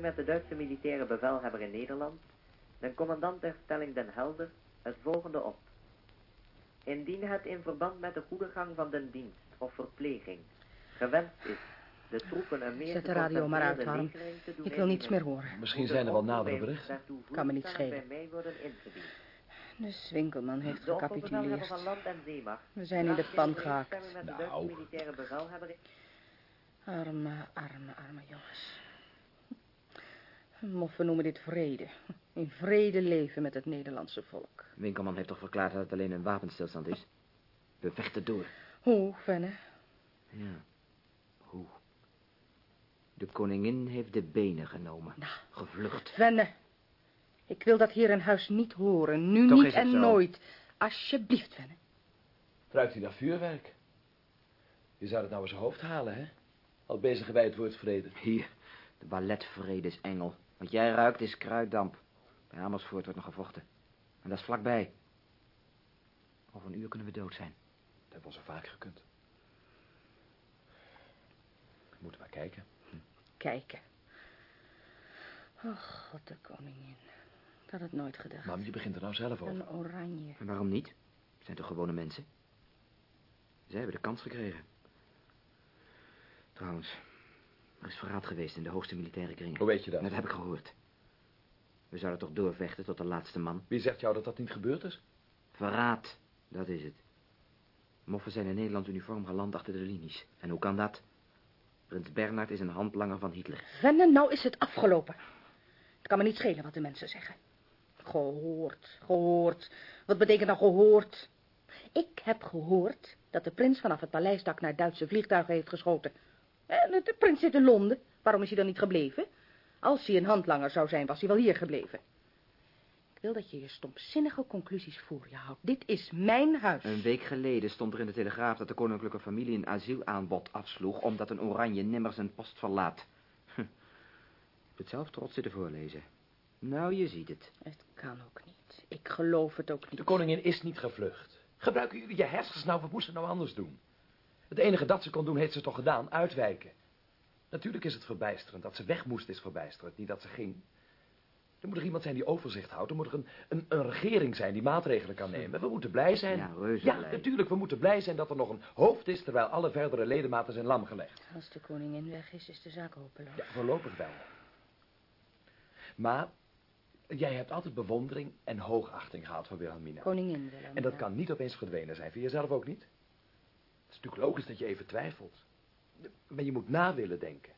Met de Duitse militaire bevelhebber in Nederland, de commandant der stelling Den Helder, het volgende op. Indien het in verband met de goede gang van den dienst of verpleging gewenst is de troepen een meer Zet de radio maar uit, Harm. Ik wil niets meer horen. Misschien zijn er wel nadere berichten. Kan me niet schelen. De Swinkelman heeft gecapituleerd. van land en zeemacht We zijn in de pan de Nou. Duitse militaire bevelhebber Arme, arme, arme jongens. Moffen noemen dit vrede. In vrede leven met het Nederlandse volk. Winkelman heeft toch verklaard dat het alleen een wapenstilstand is? We vechten door. Hoe, Venne? Ja. Hoe? De koningin heeft de benen genomen. Nou. Gevlucht. Venne. Ik wil dat hier in huis niet horen. Nu Toch niet en zo. nooit. Alsjeblieft, Venne. Ruikt hij naar vuurwerk? Je zou het nou eens hoofd halen, hè? Al bezig bij het woord vrede. Hier, de balletvredesengel. Wat jij ruikt is kruiddamp. Bij Amersfoort wordt nog gevochten. En dat is vlakbij. Over een uur kunnen we dood zijn. Dat hebben we al zo vaak gekund. We moeten maar kijken. Kijken. Oh, god, de koningin. Ik had het nooit gedacht. Mam, je begint er nou zelf over. Een oranje. En waarom niet? Het zijn toch gewone mensen? Zij hebben de kans gekregen. Trouwens, er is verraad geweest in de hoogste militaire kringen. Hoe weet je dat? Dat heb ik gehoord. We zouden toch doorvechten tot de laatste man? Wie zegt jou dat dat niet gebeurd is? Verraad, dat is het. Moffen zijn in Nederland uniform geland achter de linies. En hoe kan dat? Prins Bernhard is een handlanger van Hitler. Venne, nou is het afgelopen. Het kan me niet schelen wat de mensen zeggen. Gehoord, gehoord. Wat betekent nou gehoord? Ik heb gehoord dat de prins vanaf het paleisdak naar Duitse vliegtuigen heeft geschoten. En de prins zit in Londen. Waarom is hij dan niet gebleven? Als hij een handlanger zou zijn, was hij wel hier gebleven. Ik wil dat je je stomzinnige conclusies voor je houdt. Dit is mijn huis. Een week geleden stond er in de Telegraaf dat de koninklijke familie een asielaanbod afsloeg... omdat een oranje nimmer zijn post verlaat. Hm. Ik heb het zelf trots zitten voorlezen. Nou, je ziet het. Het kan ook niet. Ik geloof het ook niet. De koningin is niet gevlucht. Gebruiken jullie je hersens nou, wat moest ze nou anders doen? Het enige dat ze kon doen, heeft ze toch gedaan, uitwijken. Natuurlijk is het verbijsterend. Dat ze weg moest is verbijsterend, niet dat ze ging. Er moet er iemand zijn die overzicht houdt. Er moet er een, een, een regering zijn die maatregelen kan nemen. We moeten blij zijn. Ja, reuze Ja, blij. natuurlijk, we moeten blij zijn dat er nog een hoofd is... terwijl alle verdere ledematen zijn lam gelegd. Als de koningin weg is, is de zaak hopeloos. Ja, voorlopig wel. Maar jij hebt altijd bewondering en hoogachting gehad voor Wilhelmina. Koningin Willem. En dat kan niet opeens verdwenen zijn. Vind je zelf ook niet? Het is natuurlijk logisch dat je even twijfelt. Maar je moet na willen denken.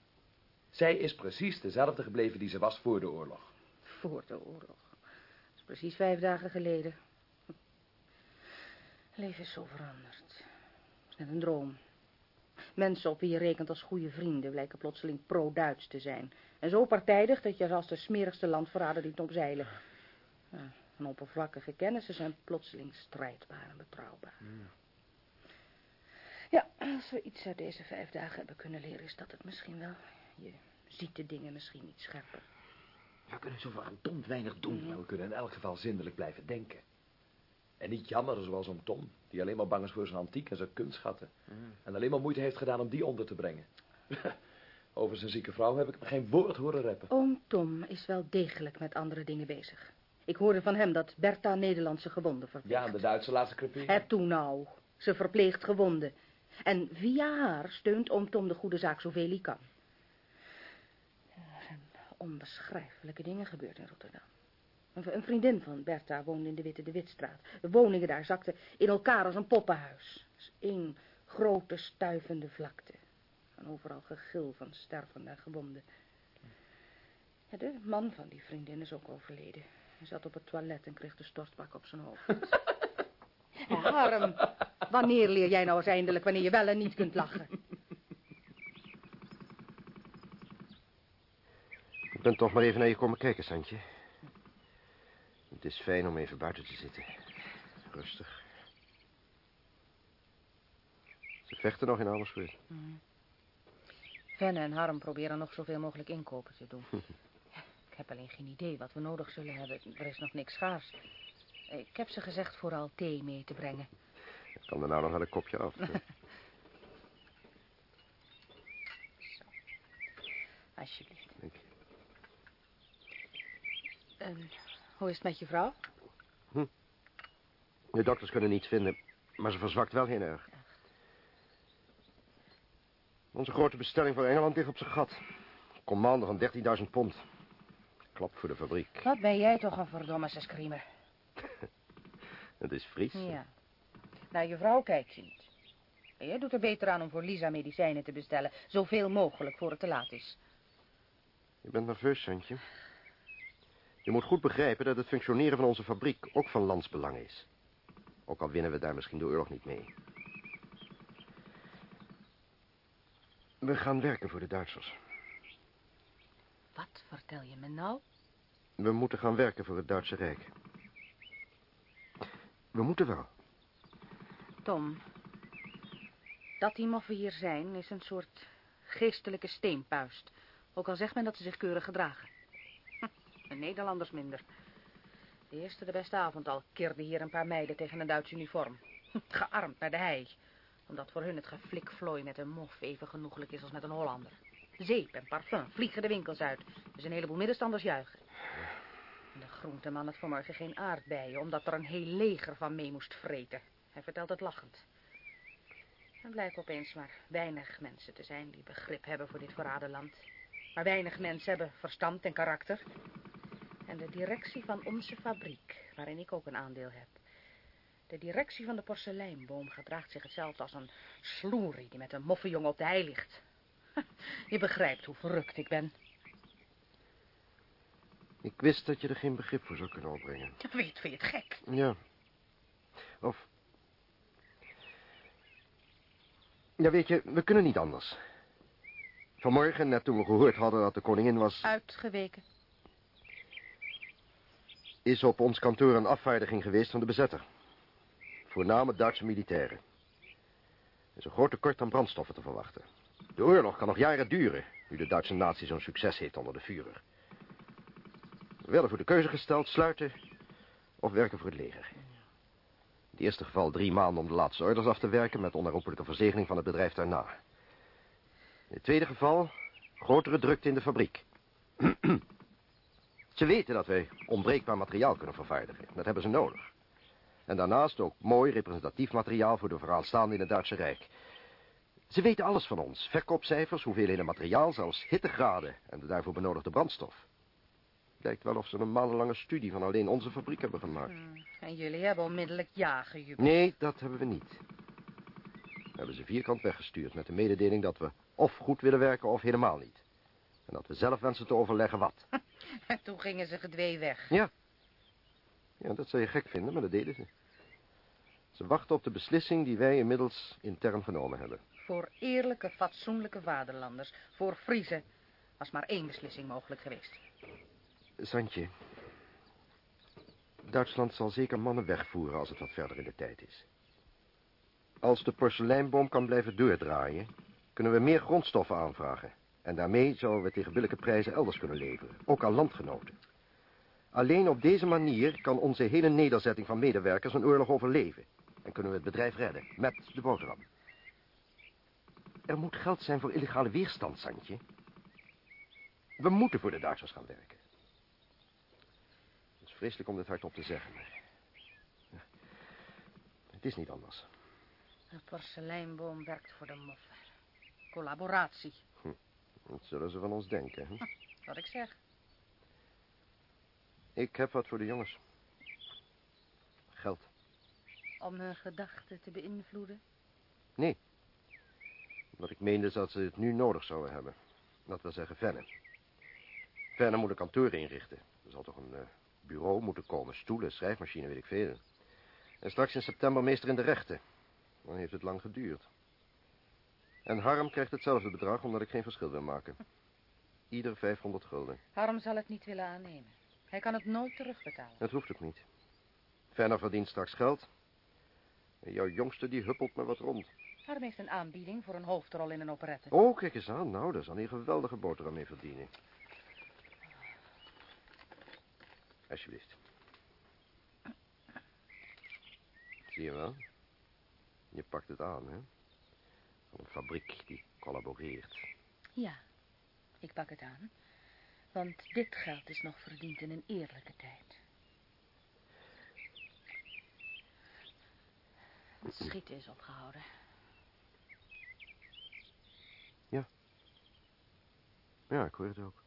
Zij is precies dezelfde gebleven die ze was voor de oorlog. Voor de oorlog. Dat is precies vijf dagen geleden. Leven is zo veranderd. Het is net een droom. Mensen op wie je rekent als goede vrienden blijken plotseling pro-Duits te zijn. En zo partijdig dat je als de smerigste landverrader liet opzeilen. Ja, en oppervlakkige kennissen zijn plotseling strijdbaar en betrouwbaar. Ja, als we iets uit deze vijf dagen hebben kunnen leren, is dat het misschien wel. Je ziet de dingen misschien niet scherper. We kunnen zo verdomd weinig doen. Maar we kunnen in elk geval zindelijk blijven denken. En niet jammeren zoals om Tom, die alleen maar bang is voor zijn antiek en zijn kunstschatten. En alleen maar moeite heeft gedaan om die onder te brengen. Over zijn zieke vrouw heb ik hem geen woord horen reppen. Oom Tom is wel degelijk met andere dingen bezig. Ik hoorde van hem dat Bertha Nederlandse gewonden verpleegt. Ja, en de Duitse laatste creperen. Heb toen nou. Ze verpleegt gewonden. En via haar steunt oom Tom de goede zaak zoveel hij kan. Er zijn onbeschrijfelijke dingen gebeurd in Rotterdam. Een, vriendin van Bertha woonde in de Witte de Witstraat. De woningen daar zakten in elkaar als een poppenhuis. Dus grote stuivende vlakte. Van overal gegil van stervende en gewonden. De man van die vriendin is ook overleden. Hij zat op het toilet en kreeg de stortbak op zijn hoofd. Ja, Harm, wanneer leer jij nou eens eindelijk wanneer je wel en niet kunt lachen? Ik ben toch maar even naar je komen kijken, Santje. Het is fijn om even buiten te zitten. Rustig. Ze vechten nog in Amersfoort. Venne en Harm proberen nog zoveel mogelijk inkopen te doen. Ik heb alleen geen idee wat we nodig zullen hebben. Er is nog niks schaars. Ik heb ze gezegd vooral thee mee te brengen. Ik kan er nou nog wel een kopje af. Alsjeblieft. Dank je. En hoe is het met je vrouw? De dokters kunnen niets vinden, maar ze verzwakt wel heel erg. Onze grote bestelling voor Engeland ligt op zijn gat. Commando van 13.000 pond. Klap voor de fabriek. Wat ben jij toch een verdomme screamer. Het is Fries. Ja. Nou, je vrouw kijkt je niet. Jij doet er beter aan om voor Lisa medicijnen te bestellen. Zoveel mogelijk voor het te laat is. Je bent nerveus, Santje. Je moet goed begrijpen dat het functioneren van onze fabriek ook van landsbelang is. Ook al winnen we daar misschien de oorlog niet mee. We gaan werken voor de Duitsers. Wat vertel je me nou? We moeten gaan werken voor het Duitse Rijk. We moeten wel. Tom, dat die moffen hier zijn is een soort geestelijke steenpuist. Ook al zegt men dat ze zich keurig gedragen. Hm, de Nederlanders minder. De eerste de beste avond al keerden hier een paar meiden tegen een Duits uniform. Hm, Gearmd naar de hei. Omdat voor hun het geflikvlooi met een mof even genoeglijk is als met een Hollander. Zeep en parfum vliegen de winkels uit. Dus een heleboel middenstanders juichen. De groenteman had vanmorgen geen aardbeien, omdat er een heel leger van mee moest vreten. Hij vertelt het lachend. Er blijken opeens maar weinig mensen te zijn die begrip hebben voor dit verraden land. Maar weinig mensen hebben verstand en karakter. En de directie van onze fabriek, waarin ik ook een aandeel heb. De directie van de porseleinboom gedraagt zich hetzelfde als een sloerie die met een moffenjongen op de hei ligt. Je begrijpt hoe verrukt ik ben. Ik wist dat je er geen begrip voor zou kunnen opbrengen. Weet, vind je het gek? Ja. Of... Ja, weet je, we kunnen niet anders. Vanmorgen, net toen we gehoord hadden dat de koningin was... Uitgeweken. is op ons kantoor een afvaardiging geweest van de bezetter. Voornamelijk Duitse militairen. Er is een groot tekort aan brandstoffen te verwachten. De oorlog kan nog jaren duren, nu de Duitse natie zo'n succes heeft onder de Führer. We werden voor de keuze gesteld sluiten of werken voor het leger. In het eerste geval drie maanden om de laatste orders af te werken... met onherroepelijke verzegeling van het bedrijf daarna. In het tweede geval grotere drukte in de fabriek. ze weten dat wij onbreekbaar materiaal kunnen vervaardigen. Dat hebben ze nodig. En daarnaast ook mooi representatief materiaal voor de verhaalstaande in het Duitse Rijk. Ze weten alles van ons. Verkoopcijfers, hoeveelheden materiaal, zelfs hittegraden en de daarvoor benodigde brandstof. Lijkt wel of ze een maandenlange studie van alleen onze fabriek hebben gemaakt. Hmm, En jullie hebben onmiddellijk ja gejubeld. Nee, dat hebben we niet. We hebben ze vierkant weggestuurd met de mededeling dat we of goed willen werken of helemaal niet. En dat we zelf wensen te overleggen wat. En toen gingen ze gedwee weg. Ja. Ja, dat zou je gek vinden, maar dat deden ze. Ze wachten op de beslissing die wij inmiddels intern genomen hebben. Voor eerlijke, fatsoenlijke vaderlanders. Voor Friese was maar één beslissing mogelijk geweest. Santje. Duitsland zal zeker mannen wegvoeren als het wat verder in de tijd is. Als de porseleinboom kan blijven doordraaien... kunnen we meer grondstoffen aanvragen. En daarmee zouden we tegen billijke prijzen elders kunnen leveren. Ook aan landgenoten. Alleen op deze manier kan onze hele nederzetting van medewerkers een oorlog overleven. En kunnen we het bedrijf redden. Met de boterham. Er moet geld zijn voor illegale weerstand, Santje. We moeten voor de Duitsers gaan werken. Vreselijk om dit hardop te zeggen, maar... ja, Het is niet anders. De porseleinboom werkt voor de moffen. Collaboratie, Wat zullen ze van ons denken, hè? wat ik zeg. Ik heb wat voor de jongens. Geld. Om hun gedachten te beïnvloeden? Nee. Wat ik meende is dat ze het nu nodig zouden hebben. Dat wil zeggen Venne. Venne moet een kantoor inrichten. Er zal toch een eh, bureau moeten komen. Stoelen, schrijfmachine, weet ik veel. En straks in september meester in de rechten. Dan heeft het lang geduurd. En Harm krijgt hetzelfde bedrag omdat ik geen verschil wil maken. Ieder 500 gulden. Harm zal het niet willen aannemen. Hij kan het nooit terugbetalen. Het hoeft ook niet. Venner verdient straks geld. En jouw jongste die huppelt me wat rond. Harm heeft een aanbieding voor een hoofdrol in een operette. Oh, kijk eens aan. Nou, daar zal hij een geweldige boterham mee verdienen. Alsjeblieft. Zie je wel? Je pakt het aan, hè? Van een fabriek die collaboreert. Ja, ik pak het aan. Want dit geld is nog verdiend in een eerlijke tijd. Het schieten is opgehouden. Ja, ik hoor het ook.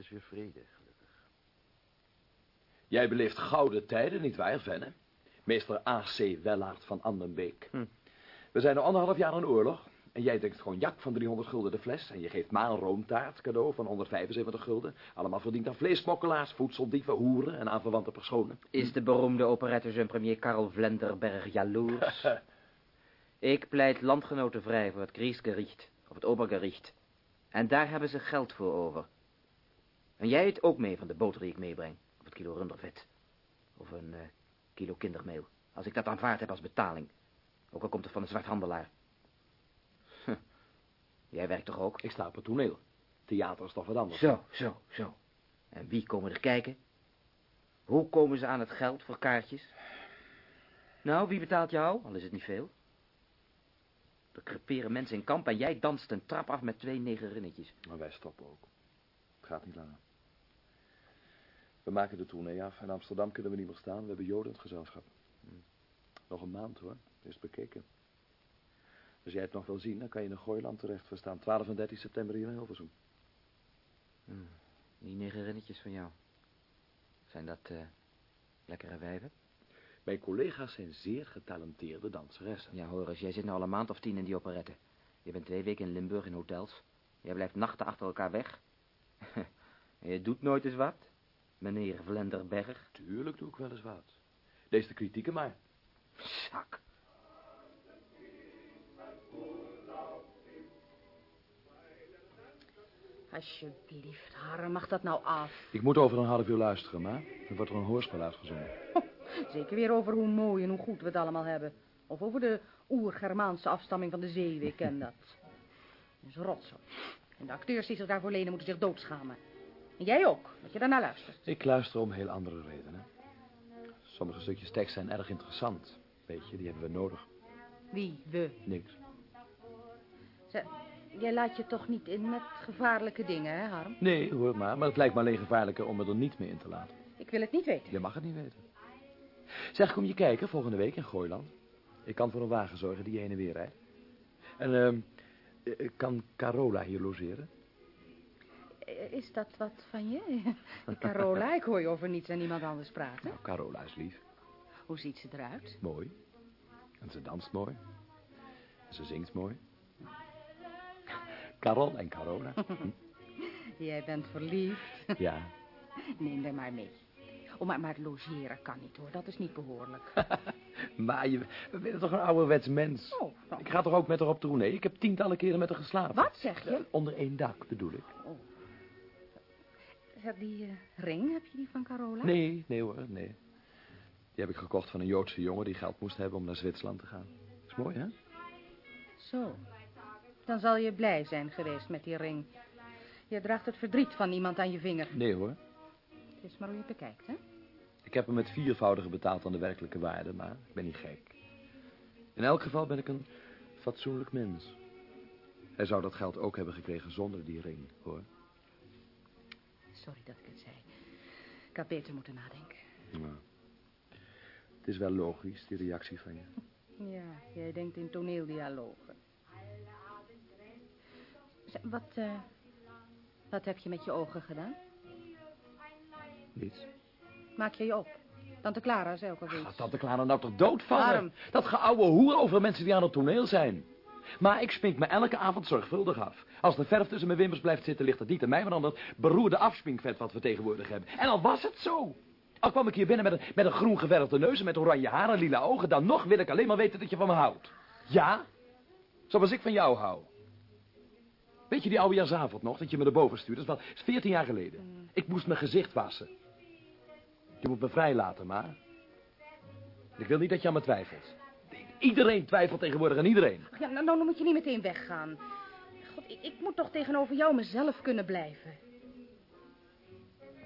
Is weer vrede, gelukkig. Jij beleeft gouden tijden, nietwaar, Venne? Meester A.C. Wellaert van Andenbeek. Hm. We zijn al anderhalf jaar in oorlog. En jij denkt gewoon jak van 300 gulden de fles. En je geeft ma een roomtaart cadeau van 175 gulden. Allemaal verdiend aan vleesmokkelaars, voedseldieven, hoeren en aanverwante personen. Is de beroemde operette premier Karl Vlenderberg jaloers? Ik pleit landgenoten vrij voor het Griesgericht, of het Obergericht. En daar hebben ze geld voor over. En jij eet ook mee van de boter die ik meebreng. Of het kilo rundervet. Of een eh, kilo kindermeel. Als ik dat aanvaard heb als betaling. Ook al komt het van een zwarthandelaar. Huh. Jij werkt toch ook? Ik sta op het toneel. Theater is toch wat anders. Zo, zo, zo. En wie komen er kijken? Hoe komen ze aan het geld voor kaartjes? Nou, wie betaalt jou? Al is het niet veel. Er creperen mensen in kamp en jij danst een trap af met twee negerinnetjes. Maar wij stoppen ook. Het gaat niet langer. We maken de tournee af. In Amsterdam kunnen we niet meer staan. We hebben Joden in het gezelschap. Nog een maand hoor. Is bekeken. Als jij het nog wil zien, dan kan je in Gooiland terecht. We staan 12 en 13 september hier in Hilversum. Hmm. Die negerinnetjes van jou. Zijn dat eh, lekkere wijven? Mijn collega's zijn zeer getalenteerde danseressen. Ja, hoor eens, jij zit nou al een maand of tien in die operette. Je bent twee weken in Limburg in hotels. Jij blijft nachten achter elkaar weg. en je doet nooit eens wat, meneer Vlenderberg. Tuurlijk doe ik wel eens wat. Lees de kritieken maar. Zak. Alsjeblieft, Harm, mag dat nou af? Ik moet over een half uur luisteren, maar er wordt er een hoorspel uitgezongen. Zeker weer over hoe mooi en hoe goed we het allemaal hebben. Of over de oer-Germaanse afstamming van de Zeeuwen, ik ken dat. Dat is rotzooi. En de acteurs die zich daarvoor lenen moeten zich doodschamen. En jij ook, dat je daarnaar luistert. Ik luister om heel andere redenen. Sommige stukjes tekst zijn erg interessant. Weet je, die hebben we nodig. Wie, we? Niks. Jij laat je toch niet in met gevaarlijke dingen, hè, Harm? Nee, hoor maar. Maar het lijkt me alleen gevaarlijker om me er niet mee in te laten. Ik wil het niet weten. Je mag het niet weten. Zeg, kom je kijken volgende week in Gooiland? Ik kan voor een wagen zorgen die je heen en weer rijdt. En, ehm eh, kan Carola hier logeren? Eh, Is dat wat van je? Carola, ik hoor je over niets en niemand anders praten. Nou, Carola is lief. Hoe ziet ze eruit? Mooi. En ze danst mooi. En ze zingt mooi. Carol en Carola. Hm? Jij bent verliefd. Ja. Neem er maar mee. Oh, maar, maar logeren kan niet, hoor. Dat is niet behoorlijk. maar je we bent toch een ouderwets mens? Oh, nou. Ik ga toch ook met haar op tournee? Ik heb tientallen keren met haar geslapen. Wat zeg je? Onder één dak, bedoel ik. Zeg, die eh, ring, heb je die van Carola? Nee, nee hoor, nee. Die heb ik gekocht van een Joodse jongen die geld moest hebben om naar Zwitserland te gaan. Is mooi, hè? Zo. Dan zal je blij zijn geweest met die ring. Je draagt het verdriet van iemand aan je vinger. Nee hoor. Het is maar hoe je het bekijkt, hè? Ik heb hem met viervoudige betaald aan de werkelijke waarde, maar ik ben niet gek. In elk geval ben ik een fatsoenlijk mens. Hij zou dat geld ook hebben gekregen zonder die ring, hoor. Sorry dat ik het zei. Ik had beter moeten nadenken. Ja. Het is wel logisch, die reactie van je. Ja, jij denkt in toneeldialogen. Wat, eh, wat heb je met je ogen gedaan? Niets. Maak je je op. Tante Clara zei ook al Gaat iets. tante Clara nou toch doodvallen? Waarom? Dat geouwe hoer over mensen die aan het toneel zijn. Maar ik spink me elke avond zorgvuldig af. Als er verf tussen mijn wimpers blijft zitten, ligt het niet aan mij, maar aan dat beroerde afspinkvet wat we tegenwoordig hebben. En al was het zo. Al kwam ik hier binnen met een, met een groen geverfde neus en met oranje haar en lila ogen, dan nog wil ik alleen maar weten dat je van me houdt. Ja? Zoals ik van jou hou. Weet je die oudejaarsavond nog, dat je me erboven stuurde? Dat is 14 jaar geleden. Ik moest mijn gezicht wassen. Je moet me vrijlaten, maar... Ik wil niet dat je aan me twijfelt. Iedereen twijfelt tegenwoordig aan iedereen. Ach Ja, nou, nou moet je niet meteen weggaan. God, ik, ik moet toch tegenover jou mezelf kunnen blijven.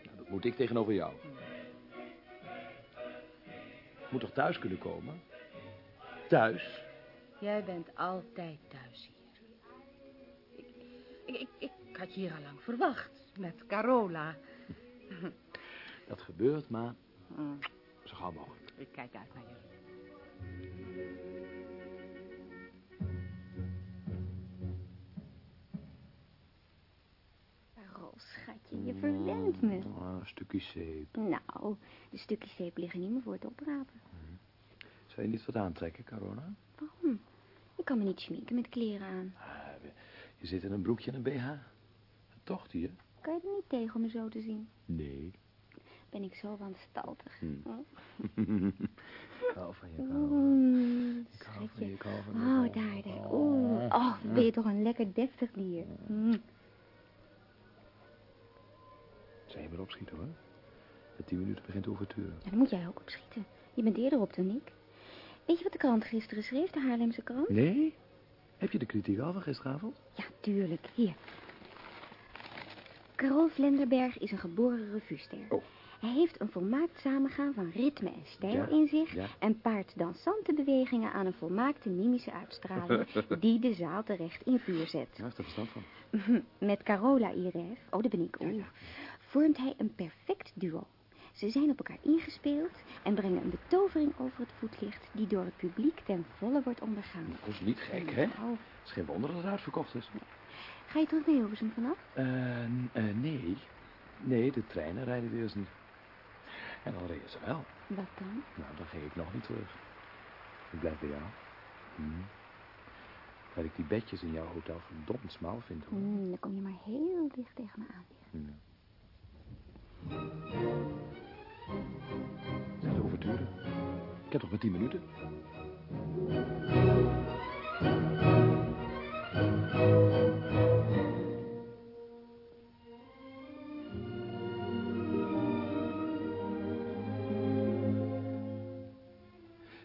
Nou, dat moet ik tegenover jou. Ik moet toch thuis kunnen komen? Thuis? Jij bent altijd thuis hier. Ik, ik, ik, ik had je hier al lang verwacht. Met Carola. Dat gebeurt, maar Mm, zo gauw mogelijk. ik kijk uit naar je. Schatje, je verwendt me. Ah, een stukje zeep. Nou, de stukjes zeep liggen niet meer voor het oprapen. Zou je niet wat aantrekken, Corona? Waarom? Ik kan me niet schminken met kleren aan. Ah, je zit in een broekje en een BH. Tocht hier? Kan je er niet tegen om me zo te zien? Nee. Ben ik zo wanstaltig? Hm. Hm? Ik hou van je, Ik hou van schatje. je, ik hou van je. Oh, daar, daar. Oeh, oh, ben je toch een lekker deftig dier. Hm. Zou je opschieten, hoor. De tien minuten begint de ouverture. Ja, dan moet jij ook opschieten. Je bent eerder op dan ik. Weet je wat de krant gisteren schreef, de Haarlemse krant? Nee? Heb je de kritiek al van gisteravond? Ja, tuurlijk. Hier. Carol Vlenderberg is een geboren revuester. Oh. Hij heeft een volmaakt samengaan van ritme en stijl Ja, in zich... ja. en paart dansante bewegingen aan een volmaakte mimische uitstraling... die de zaal terecht in vuur zet. Ja, is er verstand van. Met Carola Irev, oh, daar ben ik oeh, vormt hij een perfect duo. Ze zijn op elkaar ingespeeld en brengen een betovering over het voetlicht... die door het publiek ten volle wordt ondergaan. Dat is niet gek, hè? Het is geen wonder dat het uitverkocht is. ga je terug naar Hilversum vanaf? Eh, eh, nee. Nee, de treinen rijden weer eens niet. En dan reden ze wel. Wat dan? Nou, dan ga ik nog niet terug. Ik blijf bij jou. Hm. Waar ik die bedjes in jouw hotel verdomd smal vind, hoor. Hmm, dan kom je maar heel dicht tegen me aan. Hm. De ouverture. Ik heb toch maar tien minuten?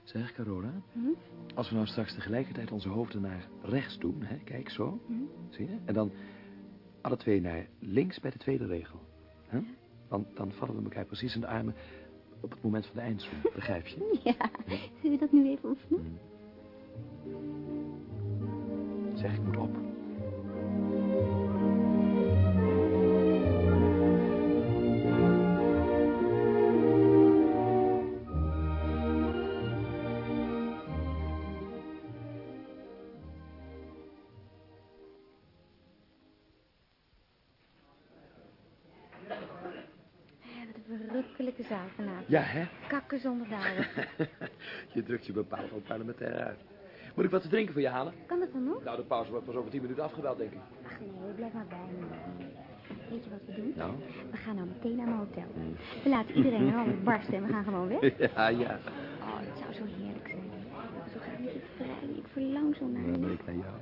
Zeg, Carola, Hm? als we nou straks tegelijkertijd onze hoofden naar rechts doen, hè, kijk zo, Hm? zie je? En dan alle twee naar links bij de tweede regel. Hè? Want dan vallen we elkaar precies in de armen op het moment van de eindzoen, begrijp je? Ja, zullen we dat nu even oefenen? Zeg, ik moet op. Ja, hè? Kakken zonder dalen. je drukt je bepaald wel parlementair uit. Moet ik wat te drinken voor je halen? Kan dat dan nog? Nou, de pauze wordt pas over tien minuten afgebeld, denk ik. Ach nee, blijf maar bij me. Weet je wat we doen? Nou? We gaan nou meteen naar mijn hotel. We laten iedereen er al barsten en we gaan gewoon weg. Ja, ja. Oh, dat zou zo heerlijk zijn. Zo graag met je vrij. Ik verlang zo naar je. ik naar jou.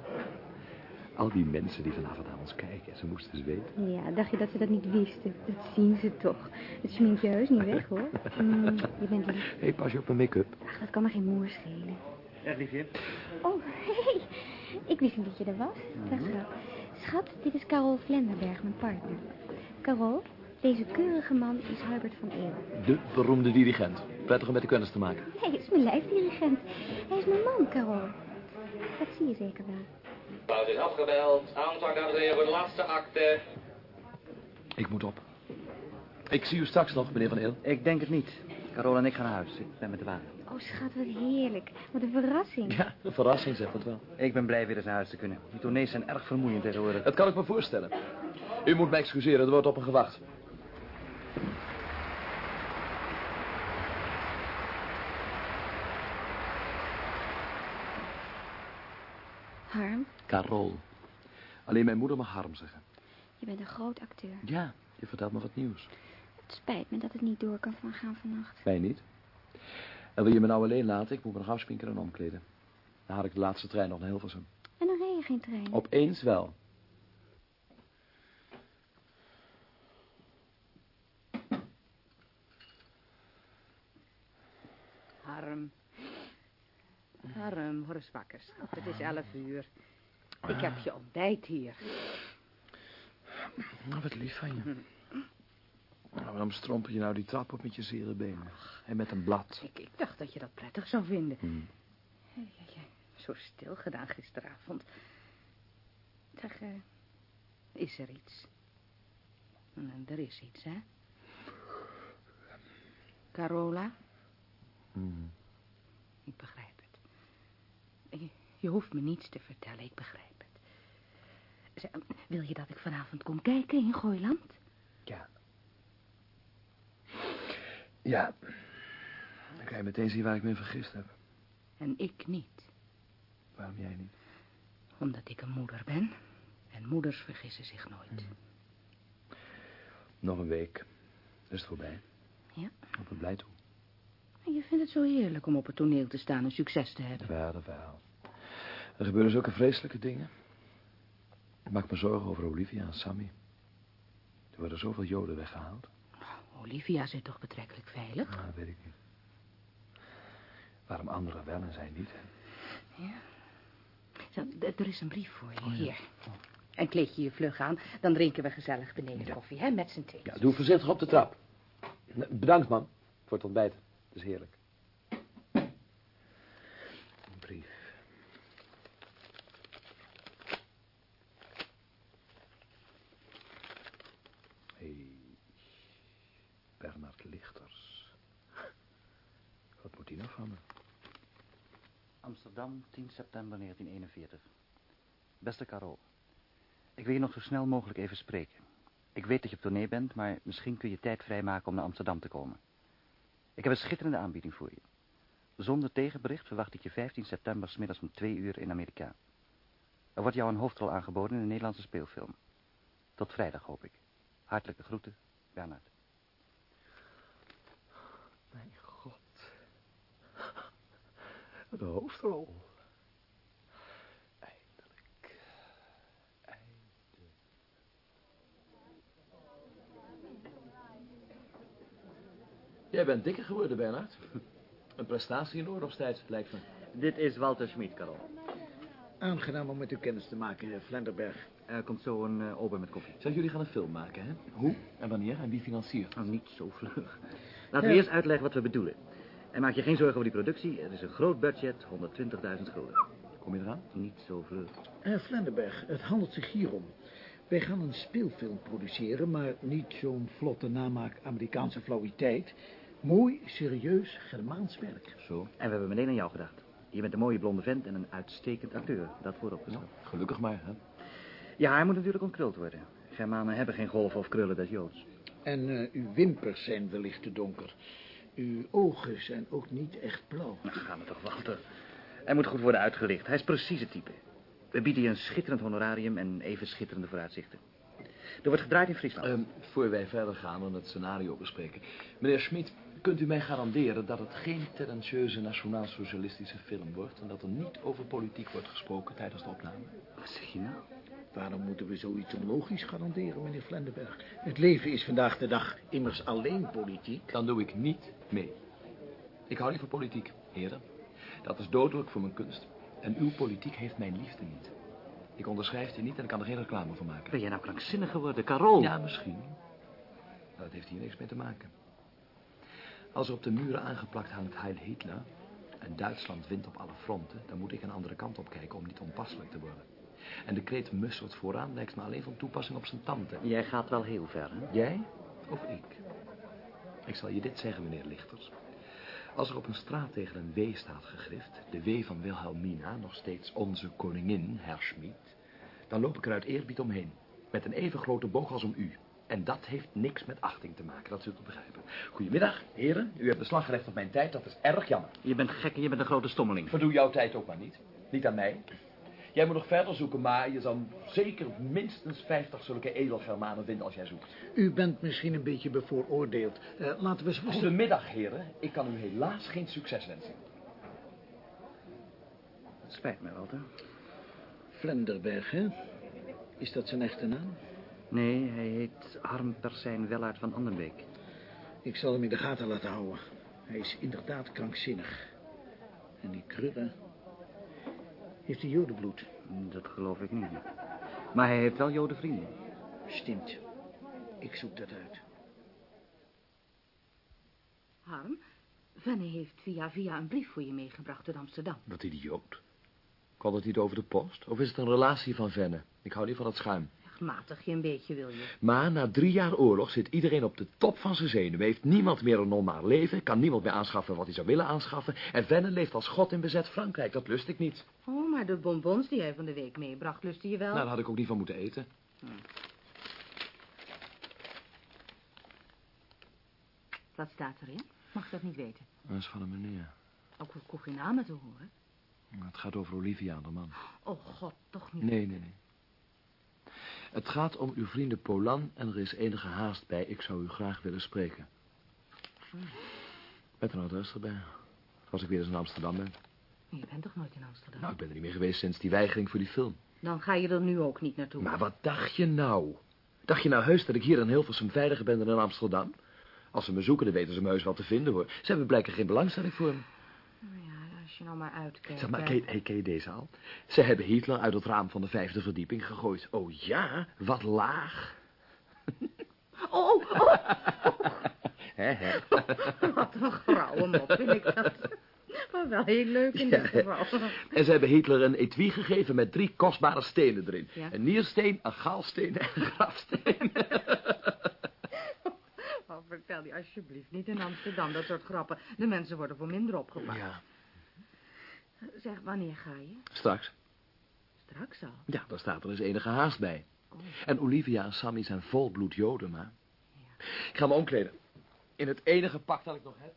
Al die mensen die vanavond naar ons kijken, ze moesten eens weten. Ja, dacht je dat ze dat niet wisten? Dat zien ze toch. Het schminkt je heus niet weg, hoor. Mm, je bent lief. Hé, hey, pas je op mijn make-up. Ach, dat kan me geen moer schelen. Ja, liefje. Oh, hey. Ik wist niet dat je er was. Dag, schat. Schat, dit is Carol Vlenderberg, mijn partner. Carol, deze keurige man is Hubert van Eeuwen. De beroemde dirigent. Prettig om met de kennis te maken. Hij is mijn lijfdirigent. Hij is mijn man, Carol. Dat zie je zeker wel. Applaus is afgebeld. Aanvang, dames en heren, voor de laatste acte. Ik moet op. Ik zie u straks nog, meneer Van Eel. Ik denk het niet. Carol en ik gaan naar huis. Ik ben met de wagen. Oh, schat, wat heerlijk. Wat een verrassing. Ja, een verrassing zegt het wel. Ik ben blij weer eens naar huis te kunnen. Die tournees zijn erg vermoeiend tegenwoordig. Dat kan ik me voorstellen. U moet me excuseren, er wordt op een gewacht. Harm, Carol. Alleen mijn moeder mag Harm zeggen. je bent een groot acteur. Ja, je vertelt me wat nieuws. Het spijt me dat het niet door kan van gaan vannacht. Mij niet. En wil je me nou alleen laten? Ik moet me nog afspinkeren en omkleden. Dan haal ik de laatste trein nog naar Hilversum. En dan reed je geen trein. Opeens wel. Harm. Harm, word eens wakker, schat. Het is elf uur. Ik heb je ontbijt hier. Nou, wat lief van je. Nou, waarom strompel je nou die trap op met je zere benen? En met een blad. Ik, ik dacht dat je dat prettig zou vinden. Hm. Ja, ja, ja, Zo stil gedaan gisteravond. Zeg, eh, is er iets? Nou, er is iets, hè? Carola, Hm. ik begrijp het. Je, je hoeft me niets te vertellen, ik begrijp wil je dat ik vanavond kom kijken in Gooiland? Ja. Ja. Dan kan je meteen zien waar ik me in vergist heb. En ik niet, Waarom jij niet? omdat ik een moeder ben. En moeders vergissen zich nooit. Nog een week. Is het voorbij. Ja. Ik ben blij toe. En je vindt het zo heerlijk om op het toneel te staan en succes te hebben. Wel, wel. Er gebeuren zulke vreselijke dingen. Ik maak me zorgen over Olivia en Sammy. Er worden zoveel joden weggehaald. Olivia zit toch betrekkelijk veilig? Nou, dat weet ik niet. Waarom anderen wel en zij niet? Zo, d- er is een brief voor je, hier. En kleed je je vlug aan, dan drinken we gezellig beneden koffie, hè, met z'n tweeën. Ja, doe voorzichtig op de trap. Bedankt, man, voor het ontbijt. Het is heerlijk. Een brief. Hé, hey. Bernard Lichters. Wat moet hij nou van me? Amsterdam, 10 september 1941. Beste Carol, ik wil je nog zo snel mogelijk even spreken. Ik weet dat je op tournee bent, maar misschien kun je tijd vrijmaken om naar Amsterdam te komen. Ik heb een schitterende aanbieding voor je. Zonder tegenbericht verwacht ik je 15 september middags om twee uur in Amerika. Er wordt jou een hoofdrol aangeboden in een Nederlandse speelfilm. Tot vrijdag, hoop ik. Hartelijke groeten, Bernard. Mijn god. De hoofdrol. Jij bent dikker geworden, Bernard. Een prestatie in oorlogstijd, lijkt me. Dit is Walter Schmid, Carol. Aangenaam om met u kennis te maken, heer Vlenderberg. Er komt zo een uh, ober met koffie. Zeg, jullie gaan een film maken, hè? Hoe en wanneer en wie financiert? Nou, niet zo vlug. Laten we eerst uitleggen wat we bedoelen. En maak je geen zorgen over die productie. Het is een groot budget, 120.000 gulden. Kom je eraan? Niet zo vlug. Heer Vlenderberg, het handelt zich hierom. Wij gaan een speelfilm produceren, maar niet zo'n vlotte namaak Amerikaanse flauwiteit. Mooi, serieus, Germaans werk. Zo. En we hebben meteen aan jou gedacht. Je bent een mooie blonde vent en een uitstekend acteur. Dat vooropgesteld. Gelukkig maar, hè? Je haar moet natuurlijk ontkruld worden. Germanen hebben geen golven of krullen des Joods. En eh, uw wimpers zijn wellicht te donker. Uw ogen zijn ook niet echt blauw. Nou, gaan we toch, Walter. Hij moet goed worden uitgelicht. Hij is precies het type. We bieden je een schitterend honorarium en even schitterende vooruitzichten. Er wordt gedraaid in Friesland. Ehm, voor wij verder gaan en het scenario bespreken. Meneer Schmid, kunt u mij garanderen dat het geen tendentieuze nationaal-socialistische film wordt... en dat er niet over politiek wordt gesproken tijdens de opname? Wat zeg je nou? Waarom moeten we zoiets onlogisch garanderen, meneer Vlenderberg? Het leven is vandaag de dag immers alleen politiek. Dan doe ik niet mee. Ik hou niet van politiek, heren. Dat is dodelijk voor mijn kunst. En uw politiek heeft mijn liefde niet. Ik onderschrijf die niet en ik kan er geen reclame van maken. Ben jij nou krankzinnig geworden, Carol? Ja, misschien. Maar dat heeft hier niks mee te maken. Als er op de muren aangeplakt hangt Heil Hitler... en Duitsland wint op alle fronten... dan moet ik een andere kant op kijken om niet onpasselijk te worden. En de kreet Mussert vooraan lijkt me alleen van toepassing op zijn tante. Jij gaat wel heel ver, hè? Jij of ik? Ik zal je dit zeggen, meneer Lichters. Als er op een straat tegen een W staat gegrift... de W van Wilhelmina, nog steeds onze koningin, Herr Schmid... dan loop ik er uit eerbied omheen. Met een even grote boog als om u. En dat heeft niks met achting te maken, dat zult u begrijpen. Goedemiddag, heren. U hebt beslag gelegd op mijn tijd, dat is erg jammer. Je bent gek en je bent een grote stommeling. Verdoe jouw tijd ook maar niet. Niet aan mij. Jij moet nog verder zoeken, maar je zal zeker minstens 50 zulke edelgermanen vinden als jij zoekt. U bent misschien een beetje bevooroordeeld. Eh, laten we eens... Goedemiddag, heren. Ik kan u helaas geen succes wensen. Het spijt me, Walter. Vlenderberg, hè? Is dat zijn echte naam? Nee, hij heet Harm Persijn Wellaert van Anderbeek. Ik zal hem in de gaten laten houden. Hij is inderdaad krankzinnig. En die krullen... Heeft hij jodenbloed? Dat geloof ik niet. Maar hij heeft wel jodenvrienden. Stimmt. Ik zoek dat uit. Harm, Venne heeft via via een brief voor je meegebracht uit Amsterdam. Wat idioot. Kwam het niet over de post? Of is het een relatie van Venne? Ik hou niet van dat schuim. Matig je een beetje, wil je. Maar na drie jaar oorlog zit iedereen op de top van zijn zenuwen. Heeft niemand meer een normaal leven. Kan niemand meer aanschaffen wat hij zou willen aanschaffen. En Venne leeft als god in bezet Frankrijk. Dat lust ik niet. Oh, maar de bonbons die hij van de week meebracht, lustte je wel? Nou, daar had ik ook niet van moeten eten. Wat staat erin? Mag ik dat niet weten? Dat is van een meneer. Ook wat koffienamen te horen. Het gaat over Olivia, de man. Oh, god, toch niet. Nee, nee, nee. Het gaat om uw vrienden Polan en er is enige haast bij. Ik zou u graag willen spreken. Met een adres erbij. Als ik weer eens in Amsterdam ben. Je bent toch nooit in Amsterdam? Nou, ik ben er niet meer geweest sinds die weigering voor die film. Dan ga je er nu ook niet naartoe. Maar wat dacht je nou? Dacht je nou heus dat ik hier in Hilversum veiliger ben dan in Amsterdam? Als ze me zoeken, dan weten ze me heus wel te vinden, hoor. Ze hebben blijkbaar geen belangstelling voor me. Nou ja, als je nou maar uitkijkt. Zeg maar, ken, hey, ken je deze al? Ze hebben Hitler uit het raam van de vijfde verdieping gegooid. Oh ja, wat laag. Oh, oh, oh. Wat een grauwe mop vind ik dat. Maar wel heel leuk in Ja, dit geval. En ze hebben Hitler een etui gegeven met drie kostbare stenen erin. Ja. Een niersteen, een gaalsteen en een grafsteen. Oh, vertel die alsjeblieft niet in Amsterdam, dat soort grappen. De mensen worden voor minder opgepakt. Ja, Zeg, wanneer ga je? straks. Straks al. Ja, daar staat er eens enige haast bij. Oh. En Olivia en Sammy zijn volbloed joden, maar... Ik ga me omkleden. In het enige pak dat ik nog heb.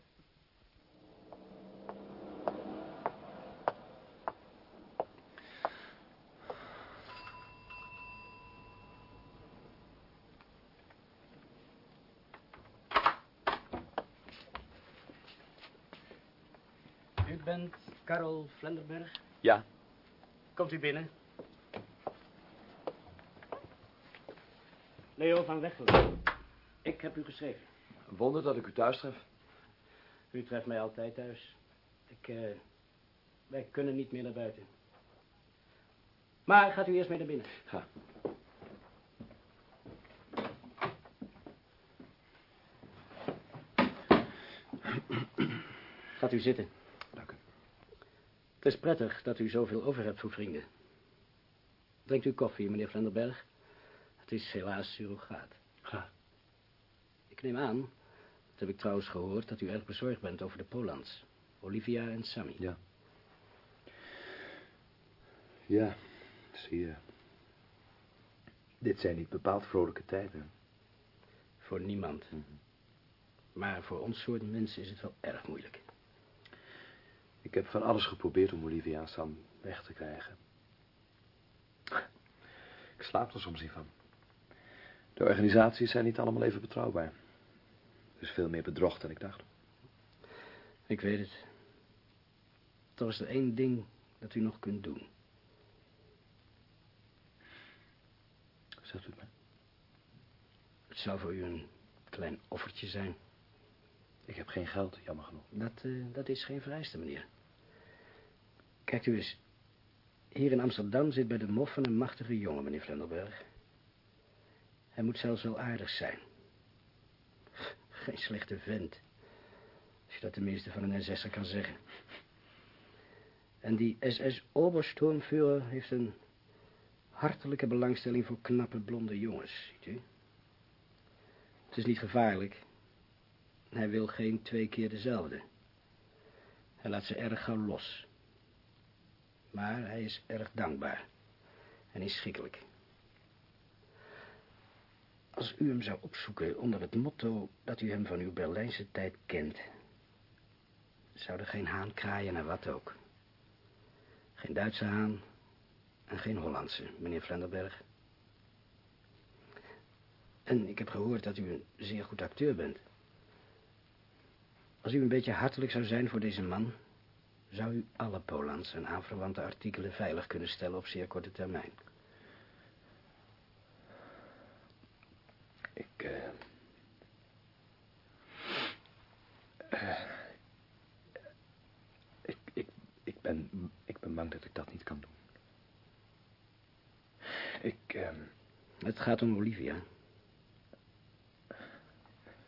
U bent Karel Vlenderberg. Ja. Komt u binnen. Leo van Wechtelen. Ik heb u geschreven. Wonder dat ik u thuis tref. U treft mij altijd thuis. Ik, eh, wij kunnen niet meer naar buiten. Maar gaat u eerst mee naar binnen. Ga. Gaat u zitten. Het is prettig dat u zoveel over hebt voor vrienden. Drinkt u koffie, meneer Vlenderberg? Het is helaas surrogaat. Graag. Ik neem aan, dat heb ik trouwens gehoord, dat u erg bezorgd bent over de Polans. Olivia en Sammy. Ja. Ja, zie je. Dit zijn niet bepaald vrolijke tijden. Voor niemand. Maar voor ons soort mensen is het wel erg moeilijk. Ik heb van alles geprobeerd om Olivia en Sam weg te krijgen. Ik slaap er soms niet van. De organisaties zijn niet allemaal even betrouwbaar. Er is veel meer bedrog dan ik dacht. Ik weet het. Toch is er één ding dat u nog kunt doen. Zegt u het me? Het zou voor u een klein offertje zijn. Ik heb geen geld, jammer genoeg. Dat, eh, dat is geen vereiste, meneer. Kijkt u eens. Hier in Amsterdam zit bij de moffen een machtige jongen, meneer Vlenderberg. Hij moet zelfs wel aardig zijn. Geen slechte vent. Als je dat tenminste van een SS'er kan zeggen. En die SS-Obersturmführer heeft een hartelijke belangstelling voor knappe blonde jongens, ziet u. Het is niet gevaarlijk. Hij wil geen twee keer dezelfde. Hij laat ze erg gauw los. Maar hij is erg dankbaar. En inschikkelijk. Als u hem zou opzoeken onder het motto dat u hem van uw Berlijnse tijd kent... zou er geen haan kraaien naar wat ook. Geen Duitse haan En geen Hollandse, meneer Vlenderberg. En ik heb gehoord dat u een zeer goed acteur bent. Als u een beetje hartelijk zou zijn voor deze man... zou u alle Polans en aanverwante artikelen veilig kunnen stellen op zeer korte termijn. Ik, eh... eh, ik, ik, ik, ben, ik ben bang dat ik dat niet kan doen. Ik, eh... Het gaat om Olivia.